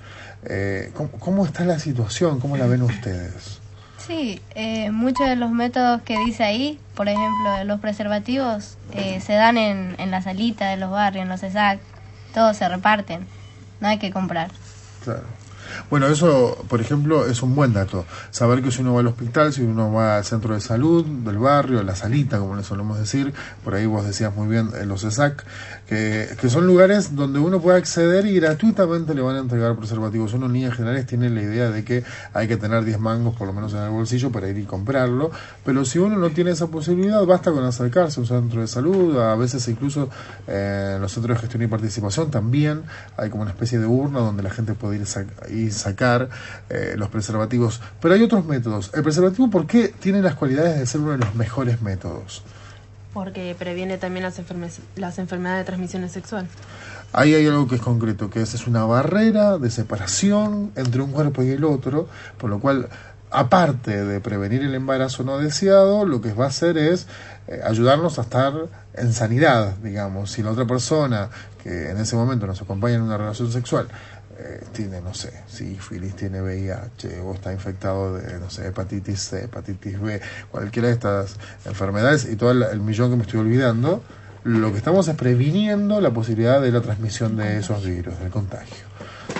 ¿Cómo está la situación? ¿Cómo la ven ustedes?
Sí, eh, muchos de los métodos que dice ahí, por ejemplo, los preservativos, eh, se dan en, en la salita de los barrios, en los ESAC, todos se reparten, no hay que comprar.
Claro. Bueno, eso, por ejemplo, es un buen dato. Saber que si uno va al hospital, si uno va al centro de salud del barrio, la salita, como le solemos decir, por ahí vos decías muy bien, en los ESAC, que, que son lugares donde uno puede acceder y gratuitamente le van a entregar preservativos. Uno en líneas generales tiene la idea de que hay que tener 10 mangos por lo menos en el bolsillo para ir y comprarlo, pero si uno no tiene esa posibilidad, basta con acercarse a un centro de salud, a veces incluso eh, los centros de gestión y participación también hay como una especie de urna donde la gente puede ir, y sacar eh, los preservativos. Pero hay otros métodos. ¿El preservativo por qué tiene las cualidades de ser uno de los mejores métodos?
Porque previene también las, las enfermedades de transmisión sexual.
Ahí hay algo que es concreto, que es, es una barrera de separación entre un cuerpo y el otro, por lo cual aparte de prevenir el embarazo no deseado, lo que va a hacer es eh, ayudarnos a estar en sanidad, digamos. Si la otra persona que en ese momento nos acompaña en una relación sexual eh, tiene, no sé, sífilis, tiene VIH o está infectado de, no sé, hepatitis C, hepatitis B, cualquiera de estas enfermedades y todo el, millón que me estoy olvidando, lo que estamos es previniendo la posibilidad de la transmisión de esos virus, del contagio.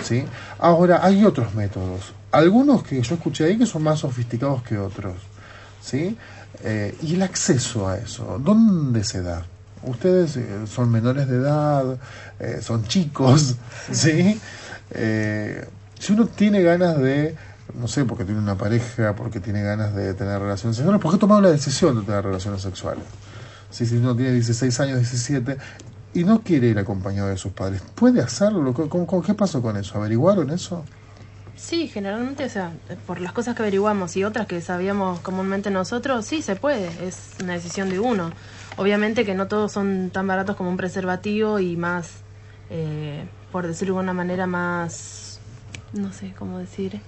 ¿sí? Ahora, hay otros métodos, algunos que yo escuché ahí que son más sofisticados que otros. ¿sí? Eh, y el acceso a eso, ¿dónde se da? Ustedes eh, son menores de edad, son chicos, ¿sí? Eh, si uno tiene ganas de no sé, porque tiene una pareja, porque tiene ganas de tener relaciones sexuales, ¿por qué tomado la decisión de tener relaciones sexuales? Si, si uno tiene 16 años, 17, y no quiere ir acompañado de sus padres, ¿puede hacerlo? ¿Con, con, qué pasó con eso? ¿Averiguaron eso?
Sí, generalmente, o sea, por las cosas que averiguamos y otras que sabíamos comúnmente nosotros, sí se puede, es una decisión de uno. Obviamente que no todos son tan baratos como un preservativo y más, eh, por decirlo de alguna manera, más, no sé cómo decir.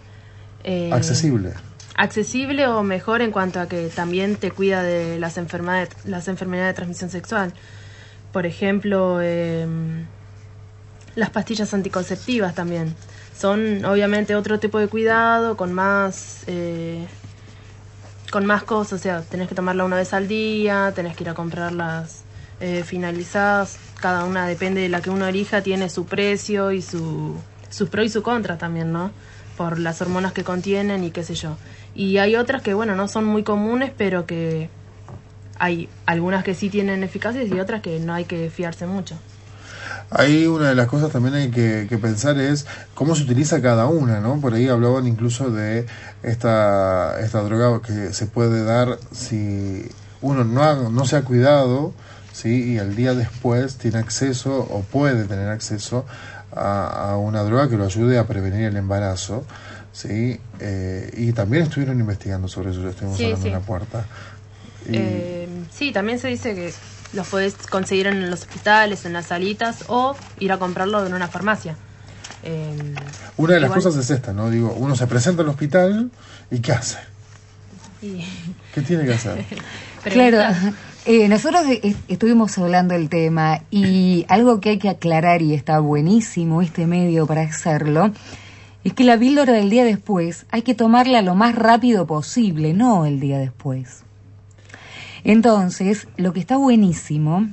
Eh, accesible.
Accesible o mejor en cuanto a que también te cuida de las enfermedades, las enfermedades de transmisión sexual. Por ejemplo, em, las pastillas anticonceptivas también. Son obviamente otro tipo de cuidado, con más eh, con más cosas, o sea, tenés que tomarla una vez al día, tenés que ir a comprarlas eh, finalizadas, cada una depende de la que uno elija, tiene su precio y su, sus y su contra también, ¿no? Por las hormonas que contienen y qué sé yo. Y hay otras que, bueno, no son muy comunes, pero que hay algunas que sí tienen eficacia y otras que no hay que fiarse mucho.
Ahí una de las cosas también hay que, pensar es cómo se utiliza cada una, ¿no? Por ahí hablaban incluso de esta, esta droga que se puede dar si uno no, no se ha cuidado, ¿sí? Y al día después tiene acceso o puede tener acceso a, una droga que lo ayude a prevenir el embarazo, ¿sí? Eh, y también estuvieron investigando sobre eso, estuvimos hablando en la puerta.
Eh, sí, también se dice que los puedes conseguir en los hospitales, en las salitas o ir a comprarlo en una farmacia.
Em, una de las cosas es esta, ¿no? Digo, uno se presenta al hospital y ¿qué hace? ¿Qué tiene que hacer?
claro, eh, nosotros estuvimos hablando del tema y algo que hay que aclarar y está buenísimo este medio para hacerlo es que la píldora del día después hay que tomarla lo más rápido posible, no el día después. Entonces, lo que está buenísimo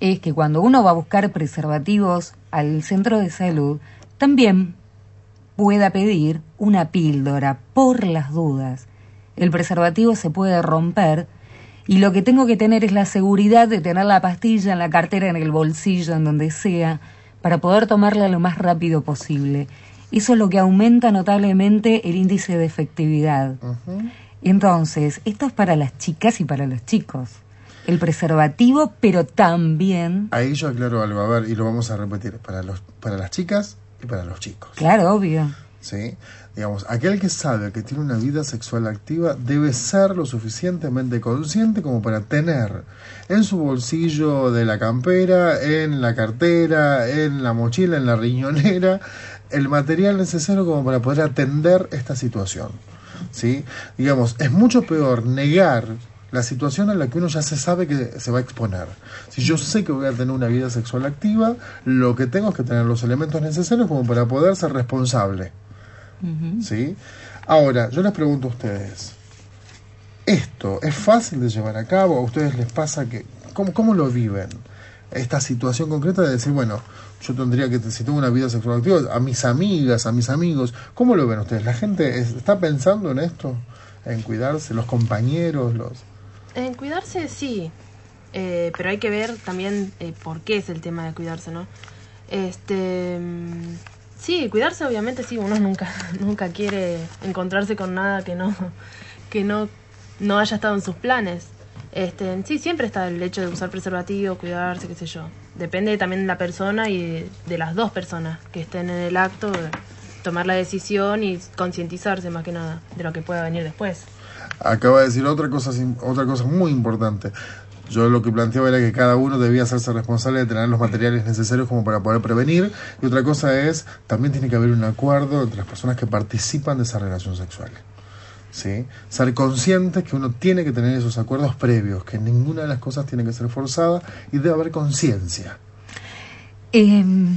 es que cuando uno va a buscar preservativos al centro de salud, también pueda pedir una píldora por las dudas. El preservativo se puede romper y lo que tengo que tener es la seguridad de tener la pastilla en la cartera, en el bolsillo, en donde sea, para poder tomarla lo más rápido posible. Eso es lo que aumenta notablemente el índice de efectividad. Entonces, esto es para las chicas y para los chicos. El preservativo, pero también...
Ahí yo aclaro algo, a ver, y lo vamos a repetir, para, los, para las chicas y para los chicos.
Claro, obvio.
¿Sí? Digamos, aquel que sabe que tiene una vida sexual activa debe ser lo suficientemente consciente como para tener en su bolsillo de la campera, en la cartera, en la mochila, en la riñonera, el material necesario como para poder atender esta situación. ¿sí? Digamos, es mucho peor negar la situación en la que uno ya se sabe que se va a exponer. Si yo sé que voy a tener una vida sexual activa, lo que tengo es que tener los elementos necesarios como para poder ser responsable. ¿Sí? Ahora, yo les pregunto a ustedes, ¿esto es fácil de llevar a cabo? ¿A ustedes les pasa que... ¿Cómo, cómo lo viven? Esta situación concreta de decir, bueno, yo tendría que, si tengo una vida sexual activa, a mis amigas, a mis amigos, ¿cómo lo ven ustedes? ¿La gente está pensando en esto? ¿En cuidarse? ¿Los compañeros? los
En cuidarse sí, eh, pero hay que ver también eh, por qué es el tema de cuidarse, ¿no? Este... Sí, cuidarse obviamente sí, uno nunca, nunca quiere encontrarse con nada que no, que no, no haya estado en sus planes. Este, sí, siempre está el hecho de usar preservativo, cuidarse, qué sé yo. Depende también de la persona y de, las dos personas que estén en el acto, tomar la decisión y concientizarse más que nada de lo que pueda venir después.
Acaba de decir otra cosa, otra cosa muy importante. Yo lo que planteaba era que cada uno debía hacerse responsable de tener los materiales necesarios como para poder prevenir. Y otra cosa es, también tiene que haber un acuerdo entre las personas que participan de esa relación sexual. ¿sí? Ser conscientes que uno tiene que tener esos acuerdos previos, que ninguna de las cosas tiene que ser forzada y debe haber conciencia.
Em,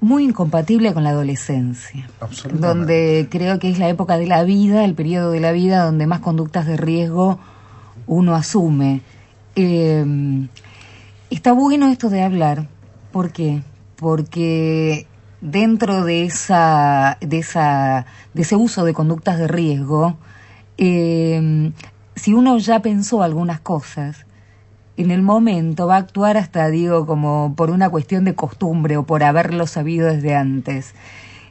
muy incompatible con la adolescencia, donde creo que es la época de la vida, el periodo de la vida donde más conductas de riesgo uno asume. Em, está bueno esto de hablar, ¿por qué? Porque dentro de esa, de esa, de ese uso de conductas de riesgo, eh, si uno ya pensó algunas cosas, en el momento va a actuar hasta, digo, como por una cuestión de costumbre o por haberlo sabido desde antes.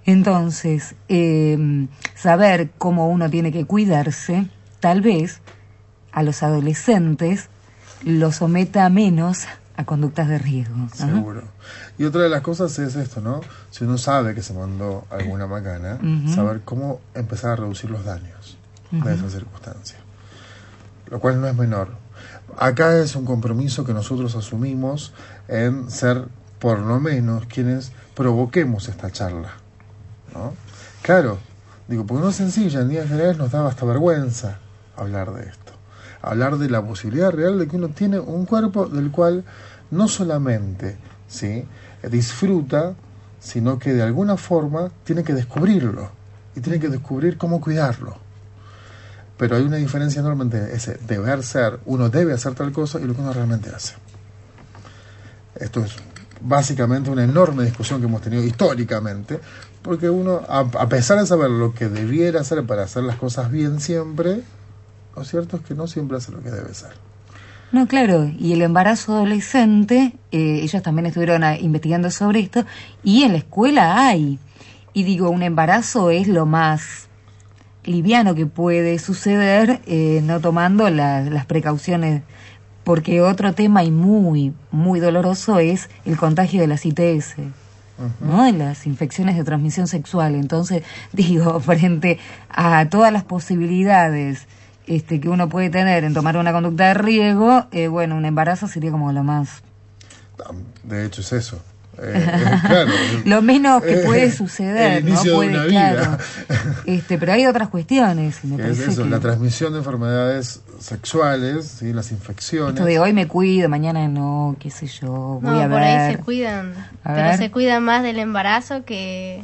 Entonces, eh, saber cómo uno tiene que cuidarse, tal vez a los adolescentes los someta menos a conductas de riesgo.
Seguro. Y otra de las cosas es esto, ¿no? Si uno sabe que se mandó alguna macana, saber cómo empezar a reducir los daños de esa circunstancia. Lo cual no es menor. Acá es un compromiso que nosotros asumimos en ser, por lo menos, quienes provoquemos esta charla. ¿no? Claro, digo, porque no es sencilla, en días generales nos daba hasta vergüenza hablar de esto. Hablar de la posibilidad real de que uno tiene un cuerpo del cual no solamente ¿sí? disfruta, sino que de alguna forma tiene que descubrirlo y tiene que descubrir cómo cuidarlo. Pero hay una diferencia enorme entre ese deber ser, uno debe hacer tal cosa y lo que uno realmente hace. Esto es básicamente una enorme discusión que hemos tenido históricamente, porque uno, a, a pesar de saber lo que debiera hacer para hacer las cosas bien siempre, lo cierto es que no siempre hace lo que debe ser.
No, claro, y el embarazo adolescente, eh, ellos también estuvieron ah, investigando sobre esto, y en la escuela hay. Y digo, un embarazo es lo más liviano que puede suceder, eh, no tomando la- las precauciones, porque otro tema y muy, muy doloroso es el contagio de las ITS. ¿no? de las infecciones de transmisión sexual. Entonces, digo, frente a todas las posibilidades este, que uno puede tener en tomar una conducta de riesgo, eh, bueno, un embarazo sería como lo más,
De hecho, es eso. Eh, eh, claro,
lo menos que
eh,
puede suceder,
el
¿no?
inicio de
Puede,
una vida.
claro. Este, pero hay otras cuestiones, me
es eso,
que
la transmisión de enfermedades sexuales, ¿sí? las infecciones.
esto de hoy me cuido, mañana no, qué sé yo, voy
No,
a
por ahí
ver.
se cuidan,
A
pero
ver.
se cuidan más del embarazo que,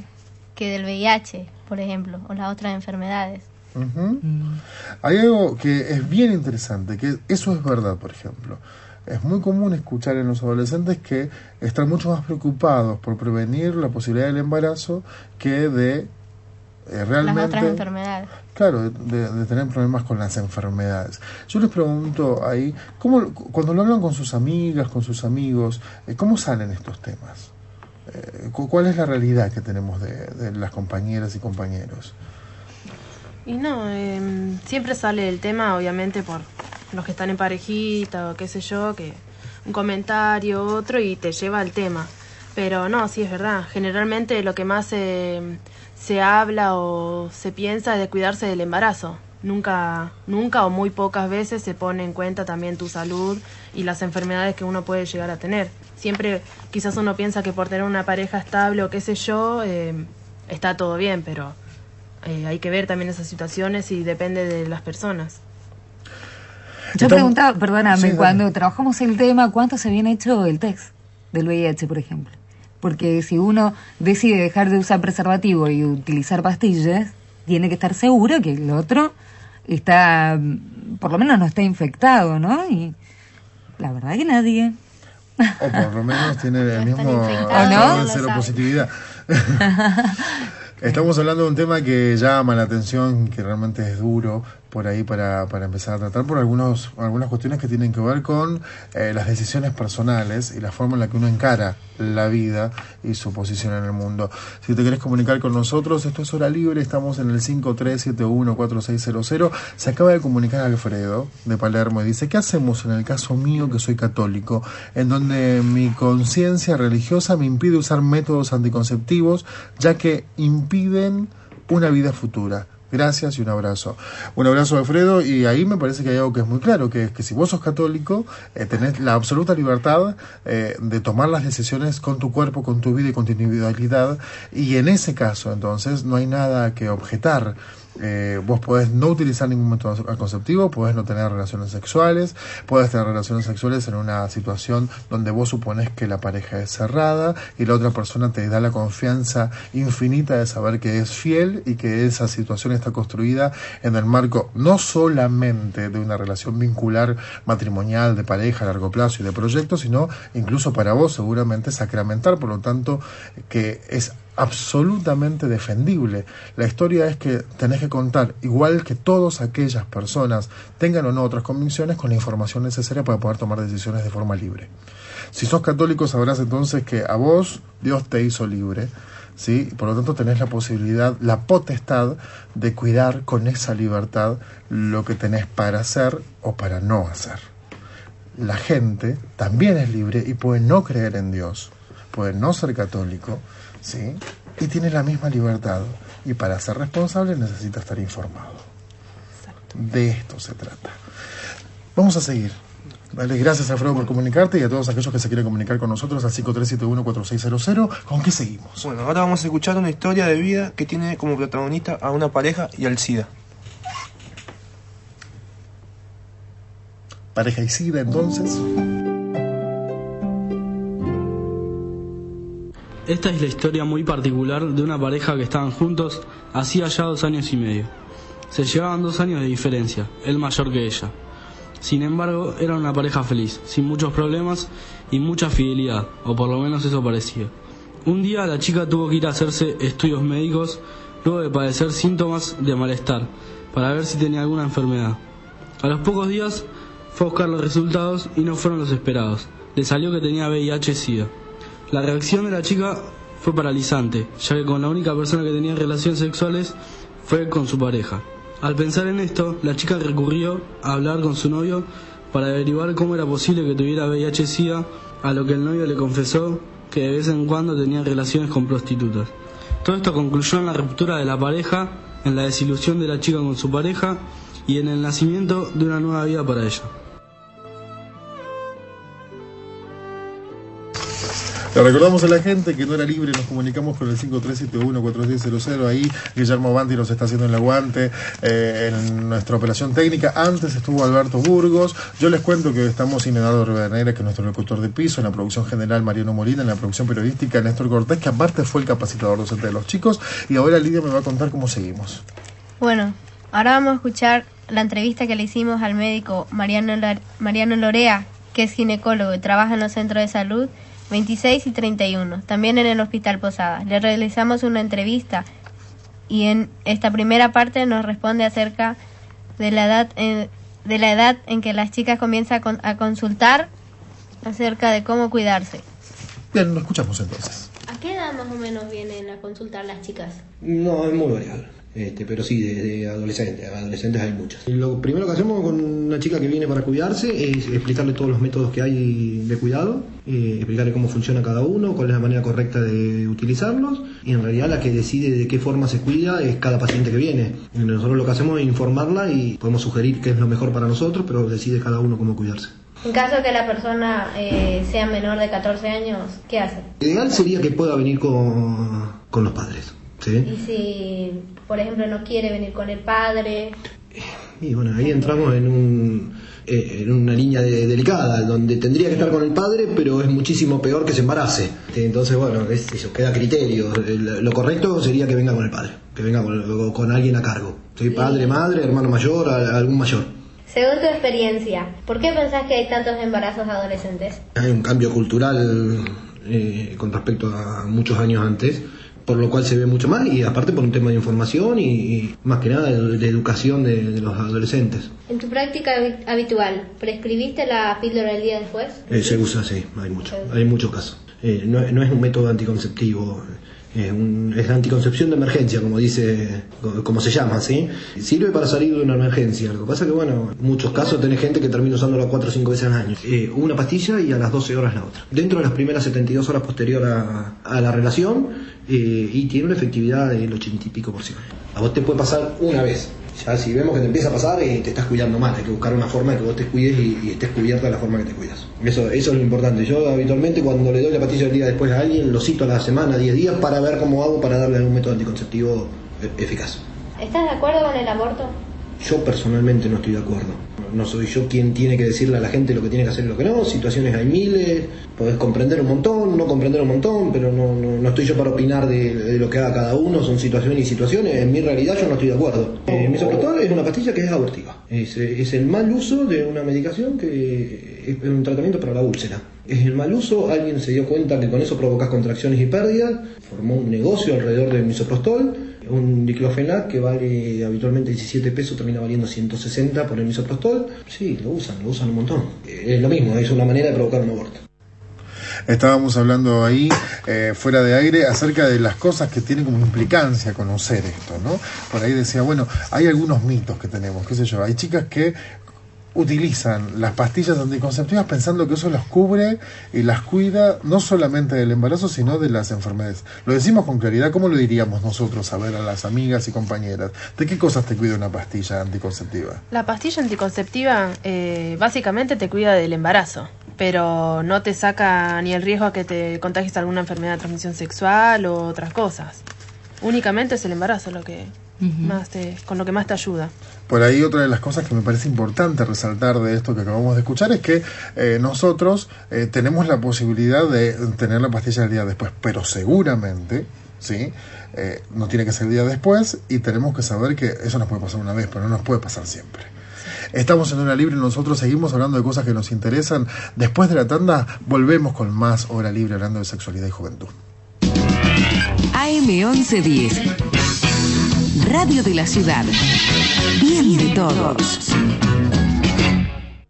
que del VIH, por ejemplo, o las otras enfermedades.
Mm.
Hay algo que es bien interesante, que eso es verdad, por ejemplo. Es muy común escuchar en los adolescentes que están mucho más preocupados por prevenir la posibilidad del embarazo que de eh,
Las
realmente...
otras enfermedades.
Claro, de, de tener problemas con las enfermedades. Yo les pregunto ahí, ¿cómo, cuando lo hablan con sus amigas, con sus amigos, eh, ¿cómo salen estos temas? Eh, cu- ¿Cuál es la realidad que tenemos de, de las compañeras y compañeros?
Y no, em, siempre sale el tema, obviamente, por los que están en parejita o qué sé yo, que un comentario, otro, y te lleva al tema. Pero no, sí es verdad. Generalmente lo que más se, se habla o se piensa es de cuidarse del embarazo. Nunca, nunca o muy pocas veces se pone en cuenta también tu salud y las enfermedades que uno puede llegar a tener. Siempre quizás uno piensa que por tener una pareja estable o qué sé yo, em, está todo bien, pero eh, hay que ver también esas situaciones y depende de las personas.
Yo preguntaba, perdóname,
Sí, dale.
cuando trabajamos el tema, ¿cuánto se habían hecho el test del VIH, por ejemplo? Porque si uno decide dejar de usar preservativo y utilizar pastillas, tiene que estar seguro que el otro está, mm, por lo menos no está infectado, ¿no? Y la verdad que nadie.
O por lo menos tiene el mismo
infectados,
¿no?
de
lo saben.
Estamos hablando de un tema que llama la atención, que realmente es duro por ahí para, para empezar a tratar por algunos, algunas cuestiones que tienen que ver con eh, las decisiones personales y la forma en la que uno encara la vida y su posición en el mundo. Si te querés comunicar con nosotros, esto es hora libre, estamos en el 53714600. Se acaba de comunicar Alfredo de Palermo y dice, ¿qué hacemos en el caso mío que soy católico, en donde mi conciencia religiosa me impide usar métodos anticonceptivos, ya que impiden una vida futura? Gracias y un abrazo. Un abrazo, Alfredo, y ahí me parece que hay algo que es muy claro, que es que si vos sos católico, eh, tenés la absoluta libertad eh, de tomar las decisiones con tu cuerpo, con tu vida y con tu individualidad, y en ese caso, entonces, no hay nada que objetar. Eh, vos podés no utilizar ningún método anticonceptivo, podés no tener relaciones sexuales, podés tener relaciones sexuales en una situación donde vos supones que la pareja es cerrada y la otra persona te da la confianza infinita de saber que es fiel y que esa situación está construida en el marco no solamente de una relación vincular matrimonial, de pareja a largo plazo y de proyectos, sino incluso para vos seguramente sacramental, por lo tanto que es absolutamente defendible. La historia es que tenés que contar, igual que todas aquellas personas, tengan o no otras convicciones, con la información necesaria para poder tomar decisiones de forma libre. Si sos católico sabrás entonces que a vos Dios te hizo libre, ¿sí? Por lo tanto tenés la posibilidad, la potestad de cuidar con esa libertad lo que tenés para hacer o para no hacer. La gente también es libre y puede no creer en Dios, puede no ser católico, ¿sí? Y tiene la misma libertad. Y para ser responsable necesita estar informado. De esto se trata. Vamos a seguir. Vale, gracias Alfredo por comunicarte y a todos aquellos que se quieren comunicar con nosotros al 5371-4600. ¿Con qué seguimos?
Bueno, ahora vamos a escuchar una historia de vida que tiene como protagonista a una pareja y al SIDA.
Pareja y SIDA entonces.
Esta es la historia muy particular de una pareja que estaban juntos hacía ya dos años y medio. Se llevaban dos años de diferencia, él mayor que ella. Sin embargo, eran una pareja feliz, sin muchos problemas y mucha fidelidad, o por lo menos eso parecía. Un día la chica tuvo que ir a hacerse estudios médicos luego de padecer síntomas de malestar, para ver si tenía alguna enfermedad. A los pocos días fue a buscar los resultados y no fueron los esperados. Le salió que tenía VIH-Sida. La reacción de la chica fue paralizante, ya que con la única persona que tenía relaciones sexuales fue con su pareja. Al pensar en esto, la chica recurrió a hablar con su novio para averiguar cómo era posible que tuviera VIH-Sida, a lo que el novio le confesó que de vez en cuando tenía relaciones con prostitutas. Todo esto concluyó en la ruptura de la pareja, en la desilusión de la chica con su pareja y en el nacimiento de una nueva vida para ella.
Le recordamos a la gente que no era libre, nos comunicamos con el 5371-4600. Ahí Guillermo Banti nos está haciendo el aguante eh, en nuestra operación técnica. Antes estuvo Alberto Burgos. Yo les cuento que estamos sin Eduardo Rivadeneira, que es nuestro locutor de piso, en la producción general Mariano Molina, en la producción periodística Néstor Cortés, que aparte fue el capacitador docente de los chicos. Y ahora Lidia me va a contar cómo seguimos.
Bueno, ahora vamos a escuchar la entrevista que le hicimos al médico Mariano, Mariano Lorea, que es ginecólogo y trabaja en los centros de salud 26 y 31, también en el Hospital Posada. Le realizamos una entrevista y en esta primera parte nos responde acerca de la edad en, de la edad en que las chicas comienzan a, a consultar acerca de cómo cuidarse.
Bien, lo escuchamos entonces.
¿A qué edad más o menos vienen a consultar las chicas?
No, es muy variable. Este, pero sí, de, de adolescentes, adolescentes hay muchas. Lo primero que hacemos con una chica que viene para cuidarse es explicarle todos los métodos que hay de cuidado, eh, explicarle cómo funciona cada uno, cuál es la manera correcta de utilizarlos, y en realidad la que decide de qué forma se cuida es cada paciente que viene. Nosotros lo que hacemos es informarla y podemos sugerir qué es lo mejor para nosotros, pero decide cada uno cómo cuidarse.
En caso de que la persona eh, sea menor de 14 años, ¿qué hace?
Lo ideal sería que pueda venir con, con los padres. ¿Sí?
Y si, por ejemplo, no quiere venir con el padre.
Y bueno, ahí entramos en, un, eh, en una línea de- delicada, donde tendría que estar con el padre, pero es muchísimo peor que se embarace. Entonces, bueno, es- eso queda a criterio. Lo correcto sería que venga con el padre, que venga con, con alguien a cargo. ¿sí? Padre, madre, hermano mayor, algún mayor.
Según tu experiencia, ¿por qué pensás que hay tantos embarazos adolescentes?
Hay un cambio cultural eh, con respecto a muchos años antes, por lo cual se ve mucho más y aparte por un tema de información y, y más que nada de, de educación de, de los adolescentes.
En tu práctica habi- habitual, ¿prescribiste la píldora el día después?
Eh, se usa, sí, hay mucho, hay muchos casos. Eh, no, no es un método anticonceptivo, es, un- es anticoncepción de emergencia, como dice, co- como se llama, ¿sí? Sirve para salir de una emergencia. Lo que pasa es que, bueno, en muchos casos tenés gente que termina usándola cuatro o cinco veces al año. Eh, una pastilla y a las 12 horas la otra. Dentro de las primeras 72 horas posterior a, a la relación, eh, y tiene una efectividad del 80 y pico por ciento. A vos te puede pasar una vez. Ya si vemos que te empieza a pasar, eh, te estás cuidando mal. Hay que buscar una forma de que vos te cuides y, y estés cubierta de la forma que te cuidas. Eso, eso es lo importante. Yo habitualmente cuando le doy la pastilla el día después a alguien, lo cito a la semana, 10 días, para ver cómo hago para darle algún método anticonceptivo e- eficaz.
¿Estás de acuerdo con el aborto?
Yo personalmente no estoy de acuerdo. No soy yo quien tiene que decirle a la gente lo que tiene que hacer y lo que no. Situaciones hay miles, podés comprender un montón, no comprender un montón, pero no, no, no estoy yo para opinar de, de lo que haga cada uno. Son situaciones y situaciones. En mi realidad yo no estoy de acuerdo. Eh, misoprostol es una pastilla que es abortiva. Es, es el mal uso de una medicación que es un tratamiento para la úlcera. Es el mal uso, alguien se dio cuenta que con eso provocas contracciones y pérdidas, formó un negocio alrededor del misoprostol, un diclofenac que vale habitualmente 17 pesos, termina valiendo 160 por el misoprostol. Sí, lo usan, lo usan un montón. Eh, Es lo mismo, es una manera de provocar un aborto.
Estábamos hablando ahí, eh, fuera de aire, acerca de las cosas que tienen como implicancia conocer esto, ¿no? Por ahí decía, bueno, hay algunos mitos que tenemos, qué sé yo, hay chicas que utilizan las pastillas anticonceptivas pensando que eso las cubre y las cuida no solamente del embarazo, sino de las enfermedades. Lo decimos con claridad, ¿cómo lo diríamos nosotros a ver a las amigas y compañeras? ¿De qué cosas te cuida una pastilla anticonceptiva?
La pastilla anticonceptiva eh, básicamente te cuida del embarazo, pero no te saca ni el riesgo a que te contagies alguna enfermedad de transmisión sexual o otras cosas. Únicamente es el embarazo lo que más te, con lo que más te ayuda.
Por ahí otra de las cosas que me parece importante resaltar de esto que acabamos de escuchar es que eh, nosotros eh, tenemos la posibilidad de tener la pastilla el día después, pero seguramente, ¿sí? Eh, no tiene que ser el día después y tenemos que saber que eso nos puede pasar una vez, pero no nos puede pasar siempre. Estamos en Hora Libre, nosotros seguimos hablando de cosas que nos interesan. Después de la tanda, volvemos con más Hora Libre hablando de sexualidad y juventud.
AM1110. Radio de la Ciudad. Bien de todos.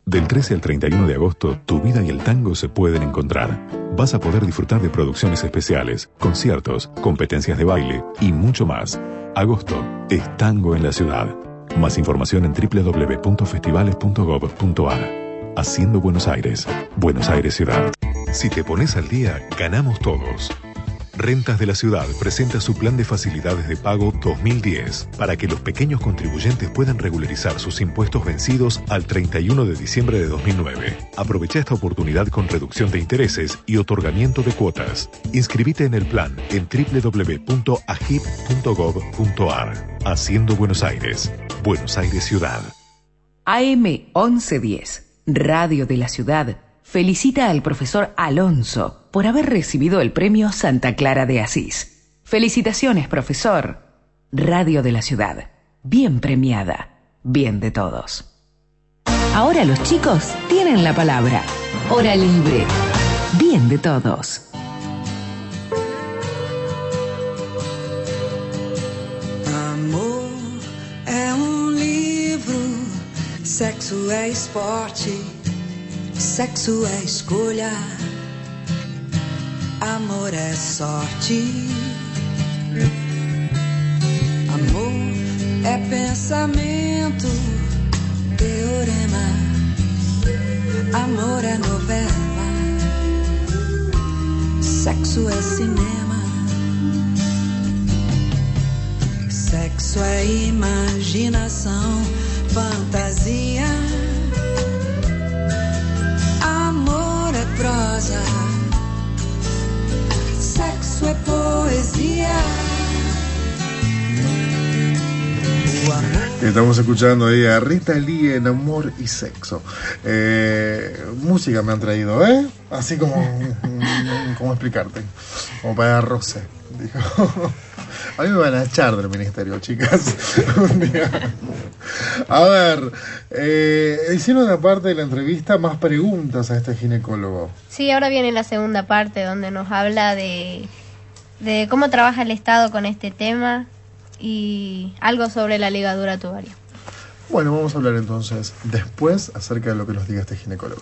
Del 13 al 31 de agosto, tu vida y el tango se pueden encontrar. Vas a poder disfrutar de producciones especiales, conciertos, competencias de baile y mucho más. Agosto es tango en la ciudad. Más información en www.festivales.gov.ar. Haciendo Buenos Aires. Buenos Aires Ciudad. Si te pones al día, ganamos todos. Rentas de la Ciudad presenta su plan de facilidades de pago 2010 para que los pequeños contribuyentes puedan regularizar sus impuestos vencidos al 31 de diciembre de 2009. Aprovecha esta oportunidad con reducción de intereses y otorgamiento de cuotas. Inscribite en el plan en www.agip.gov.ar. Haciendo Buenos Aires. Buenos Aires Ciudad.
AM 1110, Radio de la Ciudad, felicita al profesor Alonso por haber recibido el premio Santa Clara de Asís. Felicitaciones, profesor. Radio de la Ciudad, bien premiada, bien de todos. Ahora los chicos tienen la palabra. Hora libre, bien de todos.
Amor é um livro, sexo é esporte, sexo é escolha, amor é sorte. Amor é pensamento, teorema, amor é novela, sexo é cinema. Sexo é imaginação, fantasia.
Estamos escuchando ahí a Rita Lee en Amor y Sexo. Eh, música me han traído, ¿eh? Así como, ¿cómo explicarte? Como para roce, dijo. A mí me van a echar del ministerio, chicas. Un día. A ver, eh, hicieron una parte de la entrevista más preguntas a este ginecólogo.
Sí, ahora viene la segunda parte donde nos habla de, de cómo trabaja el Estado con este tema y algo sobre la ligadura tubaria.
Bueno, vamos a hablar entonces después acerca de lo que nos diga este ginecólogo.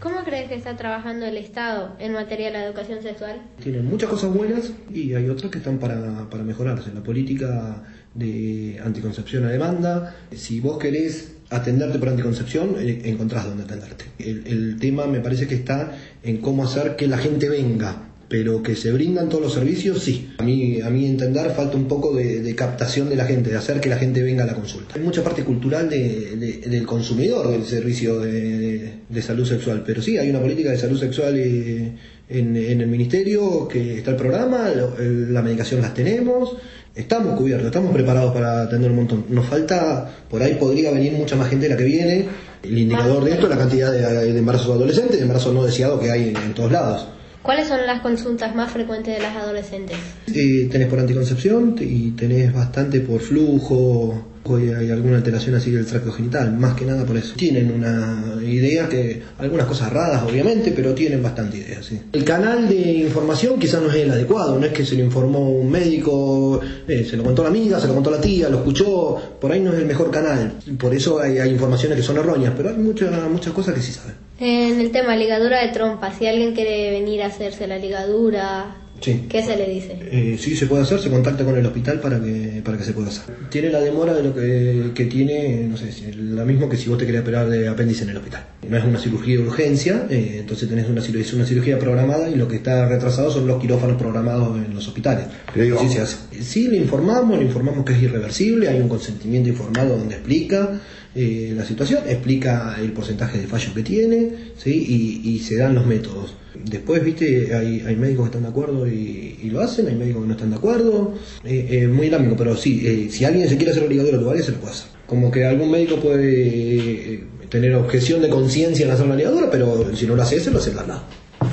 ¿Cómo crees que está trabajando el Estado en materia de la educación sexual?
Tienen muchas cosas buenas y hay otras que están para, para mejorarse. La política de anticoncepción a demanda, si vos querés atenderte por anticoncepción, eh, encontrás dónde atenderte. El, el tema me parece que está en cómo hacer que la gente venga, pero que se brindan todos los servicios, sí. A mí, a mí entender, falta un poco de, captación de la gente, de hacer que la gente venga a la consulta. Hay mucha parte cultural de- de- del consumidor del servicio de, salud sexual, pero sí, hay una política de salud sexual eh, en, el ministerio, que está el programa, el- la medicación las tenemos, estamos cubiertos, estamos preparados para atender un montón. Nos falta, por ahí podría venir mucha más gente de la que viene. El indicador de esto es la cantidad de, embarazos adolescentes, de embarazos no deseados que hay en todos lados.
¿Cuáles son las consultas más frecuentes de las adolescentes?
Eh, tenés por anticoncepción y tenés bastante por flujo, Hoy hay alguna alteración así del tracto genital, más que nada por eso. Tienen una idea que, algunas cosas raras obviamente, pero tienen bastante idea, sí. El canal de información quizás no es el adecuado, no es que se lo informó un médico, eh, se lo contó la amiga, se lo contó la tía, lo escuchó, por ahí no es el mejor canal. Por eso hay, hay informaciones que son erróneas, pero hay muchas, muchas cosas que sí saben.
En el tema ligadura de trompa, si alguien quiere venir a hacerse la ligadura,
Sí.
¿qué se le dice?
Eh, sí, se puede hacer, se contacta con el hospital para que, para que se pueda hacer. Tiene la demora de lo que, que tiene, no sé, la misma que si vos te querías operar de apéndice en el hospital. No es una cirugía de urgencia, eh, entonces tenés una cirugía, es una cirugía programada y lo que está retrasado son los quirófanos programados en los hospitales. Pero sí se hace. Sí, le informamos, le informamos que es irreversible, hay un consentimiento informado donde explica eh, la situación, explica el porcentaje de fallo que tiene, ¿sí? y, y se dan los métodos. Después, viste, hay, hay médicos que están de acuerdo y, lo hacen, hay médicos que no están de acuerdo, eh, eh, muy dinámico, pero sí, eh, si alguien se quiere hacer la ligadura tubaria, se lo puede hacer. Como que algún médico puede eh, tener objeción de conciencia en hacer la ligadura, pero si no lo hace, se lo hace al lado.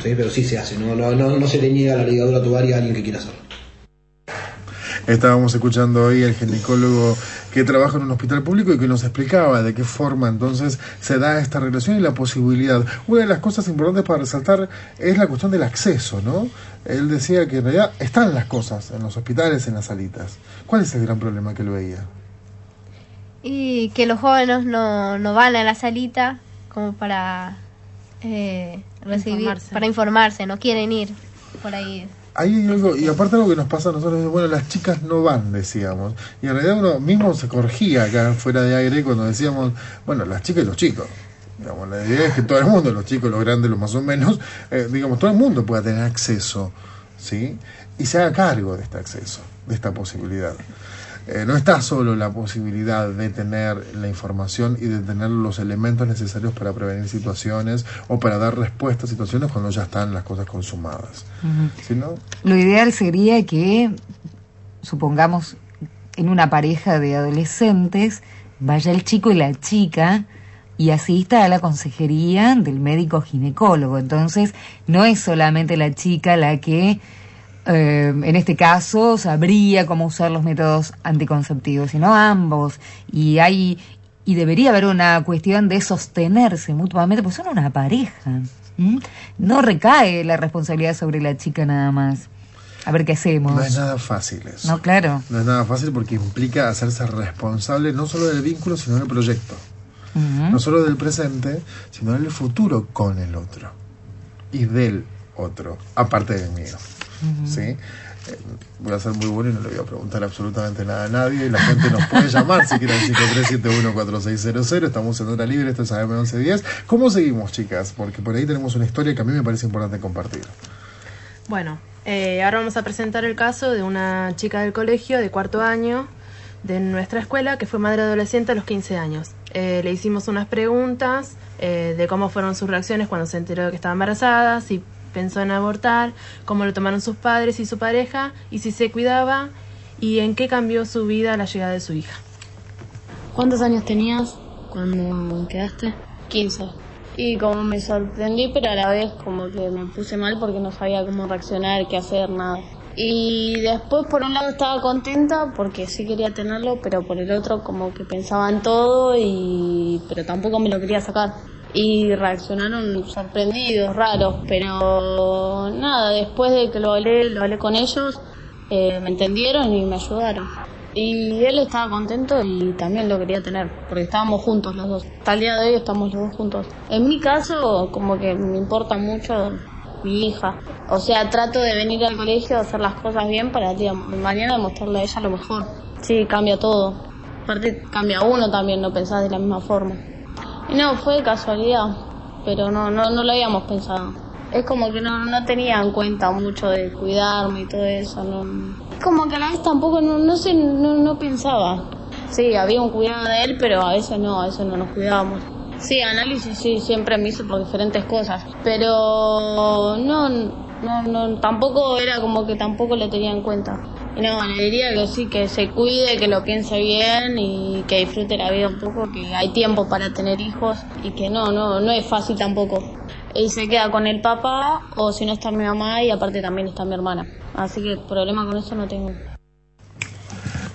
Sí, pero sí se hace, no, no, no, no se le niega la ligadura tubaria a alguien que quiera hacerlo.
Estábamos escuchando hoy al ginecólogo que trabaja en un hospital público y que nos explicaba de qué forma entonces se da esta relación y la posibilidad. Una de las cosas importantes para resaltar es la cuestión del acceso, ¿no? Él decía que en realidad están las cosas en los hospitales, en las salitas. ¿Cuál es el gran problema que él veía?
Y que los jóvenes no, no van a la salita como para eh, recibir,
Informarse.
para informarse, no quieren ir por ahí.
Hay algo, y aparte algo que nos pasa a nosotros, es, bueno, las chicas no van, decíamos. Y en realidad uno mismo se corregía acá fuera de aire cuando decíamos, bueno, las chicas y los chicos. Digamos, la idea es que todo el mundo, los chicos, los grandes, los más o menos, eh, digamos, todo el mundo pueda tener acceso, ¿sí? Y se haga cargo de este acceso, de esta posibilidad. Eh, no está solo la posibilidad de tener la información y de tener los elementos necesarios para prevenir situaciones o para dar respuesta a situaciones cuando ya están las cosas consumadas. sino
Lo ideal sería que, supongamos, en una pareja de adolescentes, vaya el chico y la chica y asista a la consejería del médico ginecólogo. Entonces, no es solamente la chica la que, eh, en este caso, sabría cómo usar los métodos anticonceptivos, sino ambos. Y hay y debería haber una cuestión de sostenerse mutuamente, pues son una pareja. No recae la responsabilidad sobre la chica nada más. A ver qué hacemos.
No es nada fácil eso.
No, claro.
No es nada fácil porque implica hacerse responsable no solo del vínculo, sino del proyecto. No solo del presente, sino del futuro con el otro. Y del otro, aparte del mío. ¿Sí? Eh, voy a ser muy bueno y no le voy a preguntar absolutamente nada a nadie. Y la gente nos puede llamar si quieren 53714600. Estamos en hora libre, esto es AM1110. ¿Cómo seguimos, chicas? Porque por ahí tenemos una historia que a mí me parece importante compartir.
Bueno, eh, ahora vamos a presentar el caso de una chica del colegio de cuarto año de nuestra escuela que fue madre adolescente a los 15 años. Eh, le hicimos unas preguntas eh, de cómo fueron sus reacciones cuando se enteró de que estaba embarazada, si pensó en abortar, cómo lo tomaron sus padres y su pareja, y si se cuidaba, y en qué cambió su vida a la llegada de su hija.
¿Cuántos años tenías cuando quedaste?
15. Y como me sorprendí, pero a la vez como que me puse mal porque no sabía cómo reaccionar, qué hacer, nada. Y después por un lado estaba contenta porque sí quería tenerlo, pero por el otro como que pensaba en todo y pero tampoco me lo quería sacar. Y reaccionaron sorprendidos, raros, pero nada, después de que lo hablé, lo hablé con ellos, eh, me entendieron y me ayudaron. Y él estaba contento y también lo quería tener, porque estábamos juntos los dos. Hasta el día de hoy estamos los dos juntos. En mi caso, como que me importa mucho mi hija. O sea, trato de venir al colegio, hacer las cosas bien para el día de mañana mostrarle a ella lo mejor. Sí, cambia todo. Aparte, cambia uno también, no pensás de la misma forma. No, fue casualidad, pero no, no, no lo habíamos pensado. Es como que no, no tenía en cuenta mucho de cuidarme y todo eso. No. Como que a la vez tampoco, no, no sé, no, no pensaba. Sí, había un cuidado de él, pero a veces no, a veces no nos cuidábamos. Sí, análisis sí, siempre me hizo por diferentes cosas, pero no, no, no, tampoco era como que tampoco lo tenía en cuenta. No, le diría que sí, que se cuide, que lo piense bien y que disfrute la vida un poco, que hay tiempo para tener hijos y que no, no, no es fácil tampoco. Y se queda con el papá o si no está mi mamá y aparte también está mi hermana. Así que problema con eso no tengo.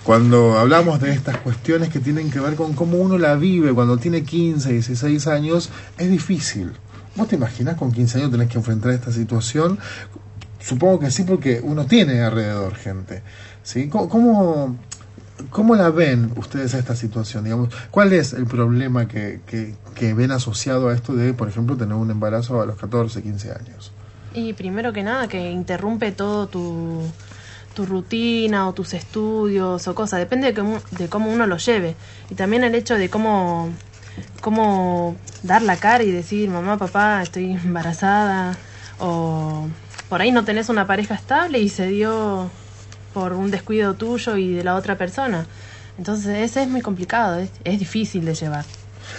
cuando hablamos de estas cuestiones que tienen que ver con cómo uno la vive cuando tiene 15, 16 años, es difícil. ¿Vos te imaginás con 15 años tenés que enfrentar esta situación? Supongo que sí, porque uno tiene alrededor gente. ¿sí? ¿Cómo, cómo, la ven ustedes a esta situación? Digamos, ¿Cuál es el problema que, que, que ven asociado a esto de, por ejemplo, tener un embarazo a los 14, 15 años?
Y primero que nada, que interrumpe todo tu, tu rutina o tus estudios o cosas. Depende de cómo, de cómo uno lo lleve. Y también el hecho de cómo, cómo dar la cara y decir, mamá, papá, estoy embarazada. O por ahí no tenés una pareja estable y se dio por un descuido tuyo y de la otra persona. Entonces, ese es muy complicado, es, es difícil de llevar.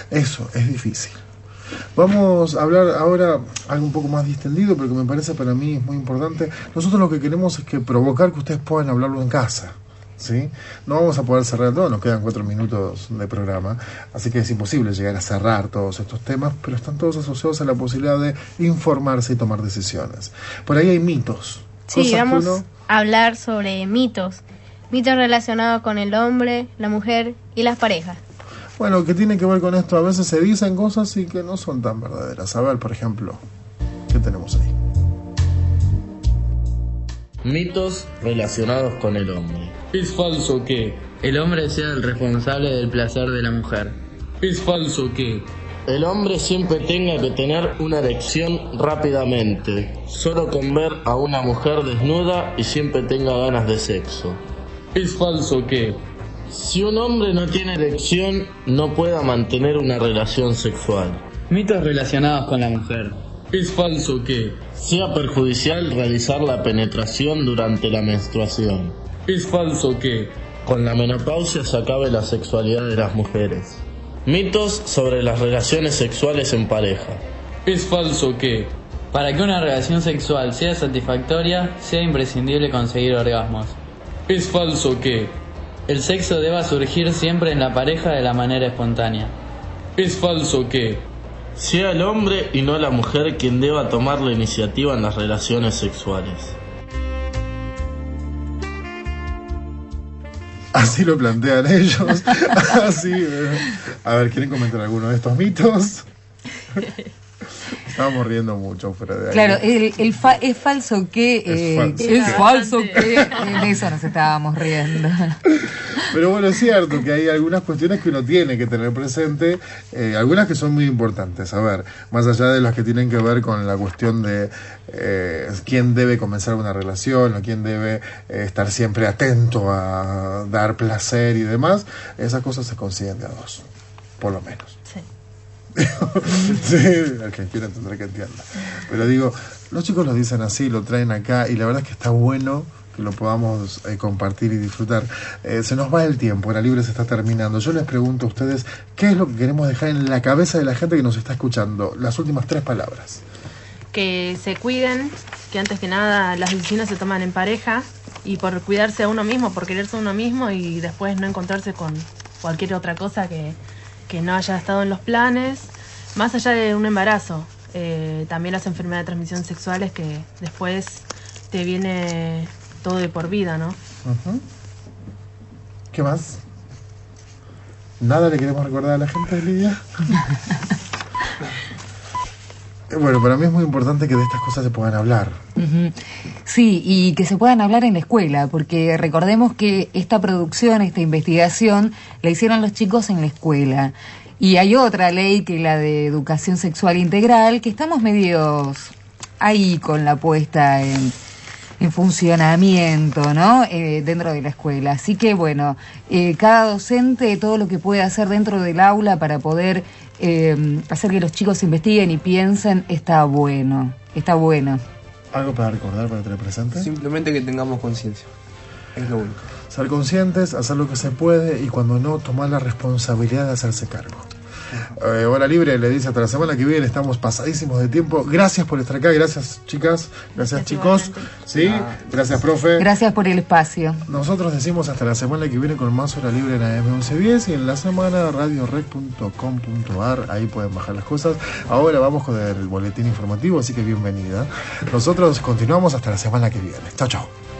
Eso, es difícil. Vamos a hablar ahora algo un poco más distendido, pero que me parece para mí es muy importante. Nosotros lo que queremos es que provocar que ustedes puedan hablarlo en casa. ¿Sí? No vamos a poder cerrar todo, nos quedan cuatro minutos de programa, así que es imposible llegar a cerrar todos estos temas, pero están todos asociados a la posibilidad de informarse y tomar decisiones. Por ahí hay mitos.
Sí, vamos
uno-
a hablar sobre mitos. Mitos relacionados con el hombre, la mujer y las parejas.
Bueno, que tiene que ver con esto, a veces se dicen cosas y que no son tan verdaderas. A ver, por ejemplo, ¿qué tenemos ahí?
Mitos relacionados con el hombre. Es falso que el hombre sea el responsable del placer de la mujer. Es falso que el hombre siempre tenga que tener una erección rápidamente, solo con ver a una mujer desnuda y siempre tenga ganas de sexo. Es falso que si un hombre no tiene erección no pueda mantener una relación sexual. Mitos relacionados con la mujer. Es falso que sea perjudicial realizar la penetración durante la menstruación. Es falso que con la menopausia se acabe la sexualidad de las mujeres. Mitos sobre las relaciones sexuales en pareja. Es falso que
Para que una relación sexual sea satisfactoria, sea imprescindible conseguir orgasmos.
es falso que
El sexo deba surgir siempre en la pareja de la manera espontánea.
es falso que sea el hombre y no la mujer quien deba tomar la iniciativa en las relaciones sexuales.
Así lo plantean ellos. Así. eh. A ver, ¿quieren comentar alguno de estos mitos? Estábamos riendo mucho fuera de ahí.
Claro, el, el fa- es falso que... eh,
falso
es
que.
falso que... En eso nos estábamos riendo.
Pero bueno, es cierto que hay algunas cuestiones que uno tiene que tener presente, eh, algunas que son muy importantes. A ver, más allá de las que tienen que ver con la cuestión de eh, quién debe comenzar una relación o quién debe eh, estar siempre atento a dar placer y demás, esas cosas se consiguen de a dos, por lo menos. Sí, quiera tendrá que entienda. Pero digo, los chicos lo dicen así, lo traen acá y la verdad es que está bueno que lo podamos eh, compartir y disfrutar. Eh, se nos va el tiempo, la libre se está terminando. Yo les pregunto a ustedes, ¿qué es lo que queremos dejar en la cabeza de la gente que nos está escuchando? Las últimas tres palabras.
que se cuiden, que antes que nada las decisiones se toman en pareja y por cuidarse a uno mismo, por quererse a uno mismo y después no encontrarse con cualquier otra cosa que, que no haya estado en los planes, más allá de un embarazo, eh, también las enfermedades de transmisión sexuales que después te viene todo de por vida, ¿no?
¿Qué más? ¿Nada le queremos recordar a la gente, Lidia? Eh, Bueno, para mí es muy importante que de estas cosas se puedan hablar.
Sí, y que se puedan hablar en la escuela, porque recordemos que esta producción, esta investigación, la hicieron los chicos en la escuela. Y hay otra ley que es la de educación sexual integral, que estamos medios ahí con la puesta en, en funcionamiento, ¿no? Eh, dentro de la escuela. Así que, bueno, eh, cada docente, todo lo que puede hacer dentro del aula para poder eh, hacer que los chicos investiguen y piensen, está bueno, está bueno.
¿Algo para recordar, para tener presente?
Simplemente que tengamos conciencia. Es lo único.
Ser conscientes, hacer lo que se puede y cuando no, tomar la responsabilidad de hacerse cargo. Eh, hora libre le dice hasta la semana que viene, estamos pasadísimos de tiempo. Gracias por estar acá, gracias chicas, gracias chicos, sí, gracias profe.
Gracias por el espacio.
Nosotros decimos hasta la semana que viene con más hora libre en AM1110 y en la semana radiorec.com.ar, ahí pueden bajar las cosas. Ahora vamos con el boletín informativo, así que bienvenida. Nosotros continuamos hasta la semana que viene. Chao, chao.